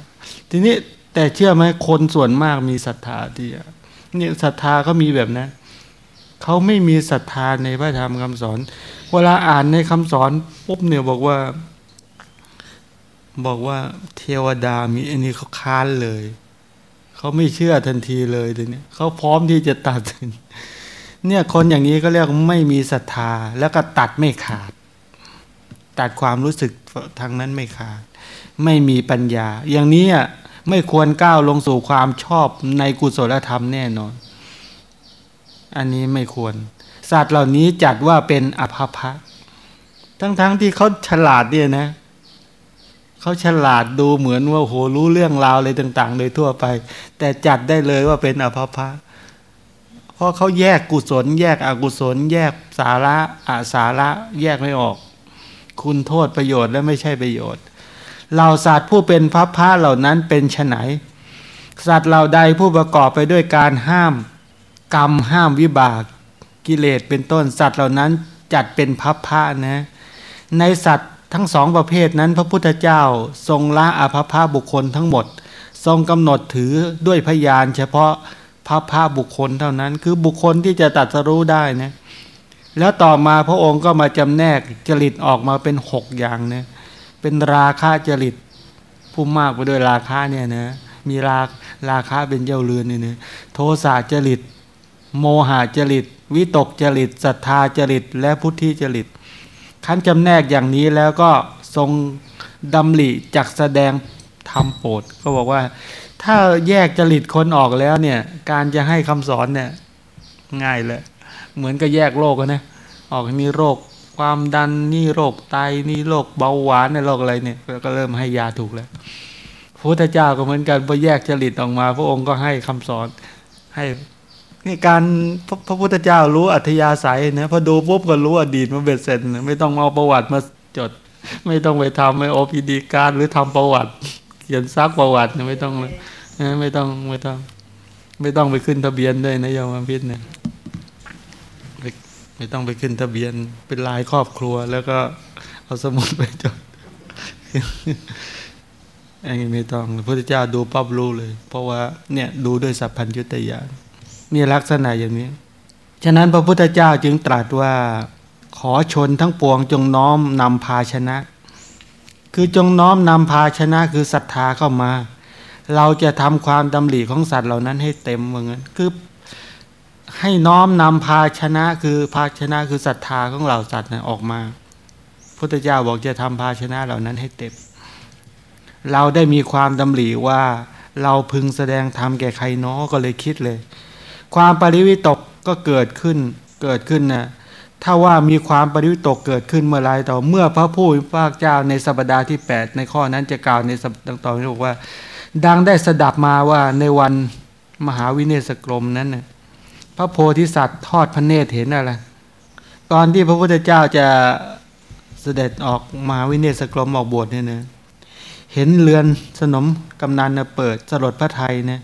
ทีนี้แต่เชื่อไหมคนส่วนมากมีศรัทธาที่เนี่ยศรัทธาเขามีแบบนั้น เขาไม่มีศรัทธาในพระธรรมคำสอน เวลาอ่านในคำสอนปุ๊บเนี่ยบอกว่า บอกว่าเทวดามีอันนี้เขาค้านเลย เขาไม่เชื่อทันทีเลยทีนี้เขาพร้อมที่จะตัดสินเนี่ยคนอย่างนี้ก็เรียกไม่มีศรัทธา แล้วก็ตัดไม่ขาด ตัดความรู้สึกทางนั้นไม่ขาด ไม่มีปัญญา อย่างนี้ไม่ควรก้าวลงสู่ความชอบในกุศลธรรมแน่นอน อันนี้ไม่ควร สัตว์เหล่านี้จัดว่าเป็นอภพะทั้งๆทที่เขาฉลาดเนี่ยนะเขาฉลาดดูเหมือนว่าโหรู้เรื่องราวอะไรต่างๆ โดยทั่วไป แต่จัดได้เลยว่าเป็นอภพะเพราะเขาแยกกุศล แยกอกุศล แยกสาระอาสาระ แยกไม่ออก คุณโทษประโยชน์และไม่ใช่ประโยชน์เหล่าสัตว์ผู้เป็นพัพพะเหล่านั้นเป็นไฉนสัตว์เหล่าใดผู้ประกอบไปด้วยการห้าม กรรมห้ามวิบากกิเลสเป็นต้นสัตว์เหล่านั้นจัดเป็นพัพพะนะในสัตว์ทั้งสองประเภทนั้น พระพุทธเจ้าทรงละอภัพพะบุคคลทั้งหมด ทรงกำหนดถือด้วยพยาน เฉพาะพัพพะบุคคลเท่านั้น คือบุคคลที่จะตัดสรู้ได้นะแล้วต่อมาพระองค์ก็มาจำแนกจริตออกมาเป็นหกอย่างนะเป็นราคะจริตผู้มากไปด้วยราคะเนี่ยนะมีราราคะเป็นเจ้าเรือนเนี่ยนะโทสะจริต โมหะจริต วิตกจริตศรัทธาจริต และพุทธิจริตขั้นจำแนกอย่างนี้แล้วก็ทรงดำริจักแสดงธรรมโปรดก็บอกว่า ถ้าแยกจริตคนออกแล้วเนี่ย การจะให้คำสอนเนี่ยง่ายเลยเหมือนกับแยกโรคนะออกนี่โรคความดันนี่โรคไตนี่โรคเบาหวานในโรคอะไรเนี่ยก็เริ่มให้ยาถูกแล้วพระพุทธเจ้าก็เหมือนกันพอแยกจริตออกมา พระองค์ก็ให้คำสอนให้ นี่การพระพระพุทธเจ้ารู้อัธยาศัยนะพอดูปุ๊บก็รู้อดีตมาเบ็ดเสร็จไม่ต้องเอาประวัติมาจด ไม่ต้องไปทำไอโอพีดีการหรือทำประวัติ เขียนซักประวัตินะไม่ต้องเลยไม่ต้องไม่ต้อง ไม่ต้องไปขึ้นทะเบียนด้วยนะโยมอภิษเนี่ยไม่ไม่ต้องไปขึ้นทะเบียนเป็นลายครอบครัว แล้วก็เอาสมุดไปจดอันนี้ไม่ต้องพระพุทธเจ้าดูปั๊บรู้เลย เพราะว่าเนี่ยดูด้วยสัพพัญญุตญาณ มีลักษณะอย่างนี้ ฉะนั้นพระพุทธเจ้าจึงตรัสว่าขอชนทั้งปวงจงน้อมนำภาชนะ คือจงน้อมนำภาชนะคือศรัทธาเข้ามา เราจะทำความดำริของสัตว์เหล่านั้นให้เต็มว่างั้นคือให้น้อมนำภาชนะคือภาชนะคือศรัทธาของเราสัตว์นะออกมาพุทธเจ้าบอกจะทำภาชนะเหล่านั้นให้เต็ม เราได้มีความดำริว่า เราพึงแสดงธรรมแก่ใครเนาะก็เลยคิดเลย ความปริวิตกก็เกิดขึ้นเกิดขึ้นนะถ้าว่ามีความปริวิตกเกิดขึ้นเมื่อไรต่อเมื่อพระผู้มีพระภาคเจ้าในสัปดาห์ที่ 8 ในข้อนั้นจะกล่าวในสัปดาห์ต่อไปบอกว่า ดังได้สดับมาว่าในวันมหาวิเนศกรมนั้นนะพระโพธิสัตว์ทอดพระเนตรเห็นอะไรตอนที่พระพุทธเจ้าจะเสด็จออกมหาวิเนศกรมออกบวชเนี่ยนะเห็นเรือนสนมกำนันเปิดสลดพระไทยเนี่ย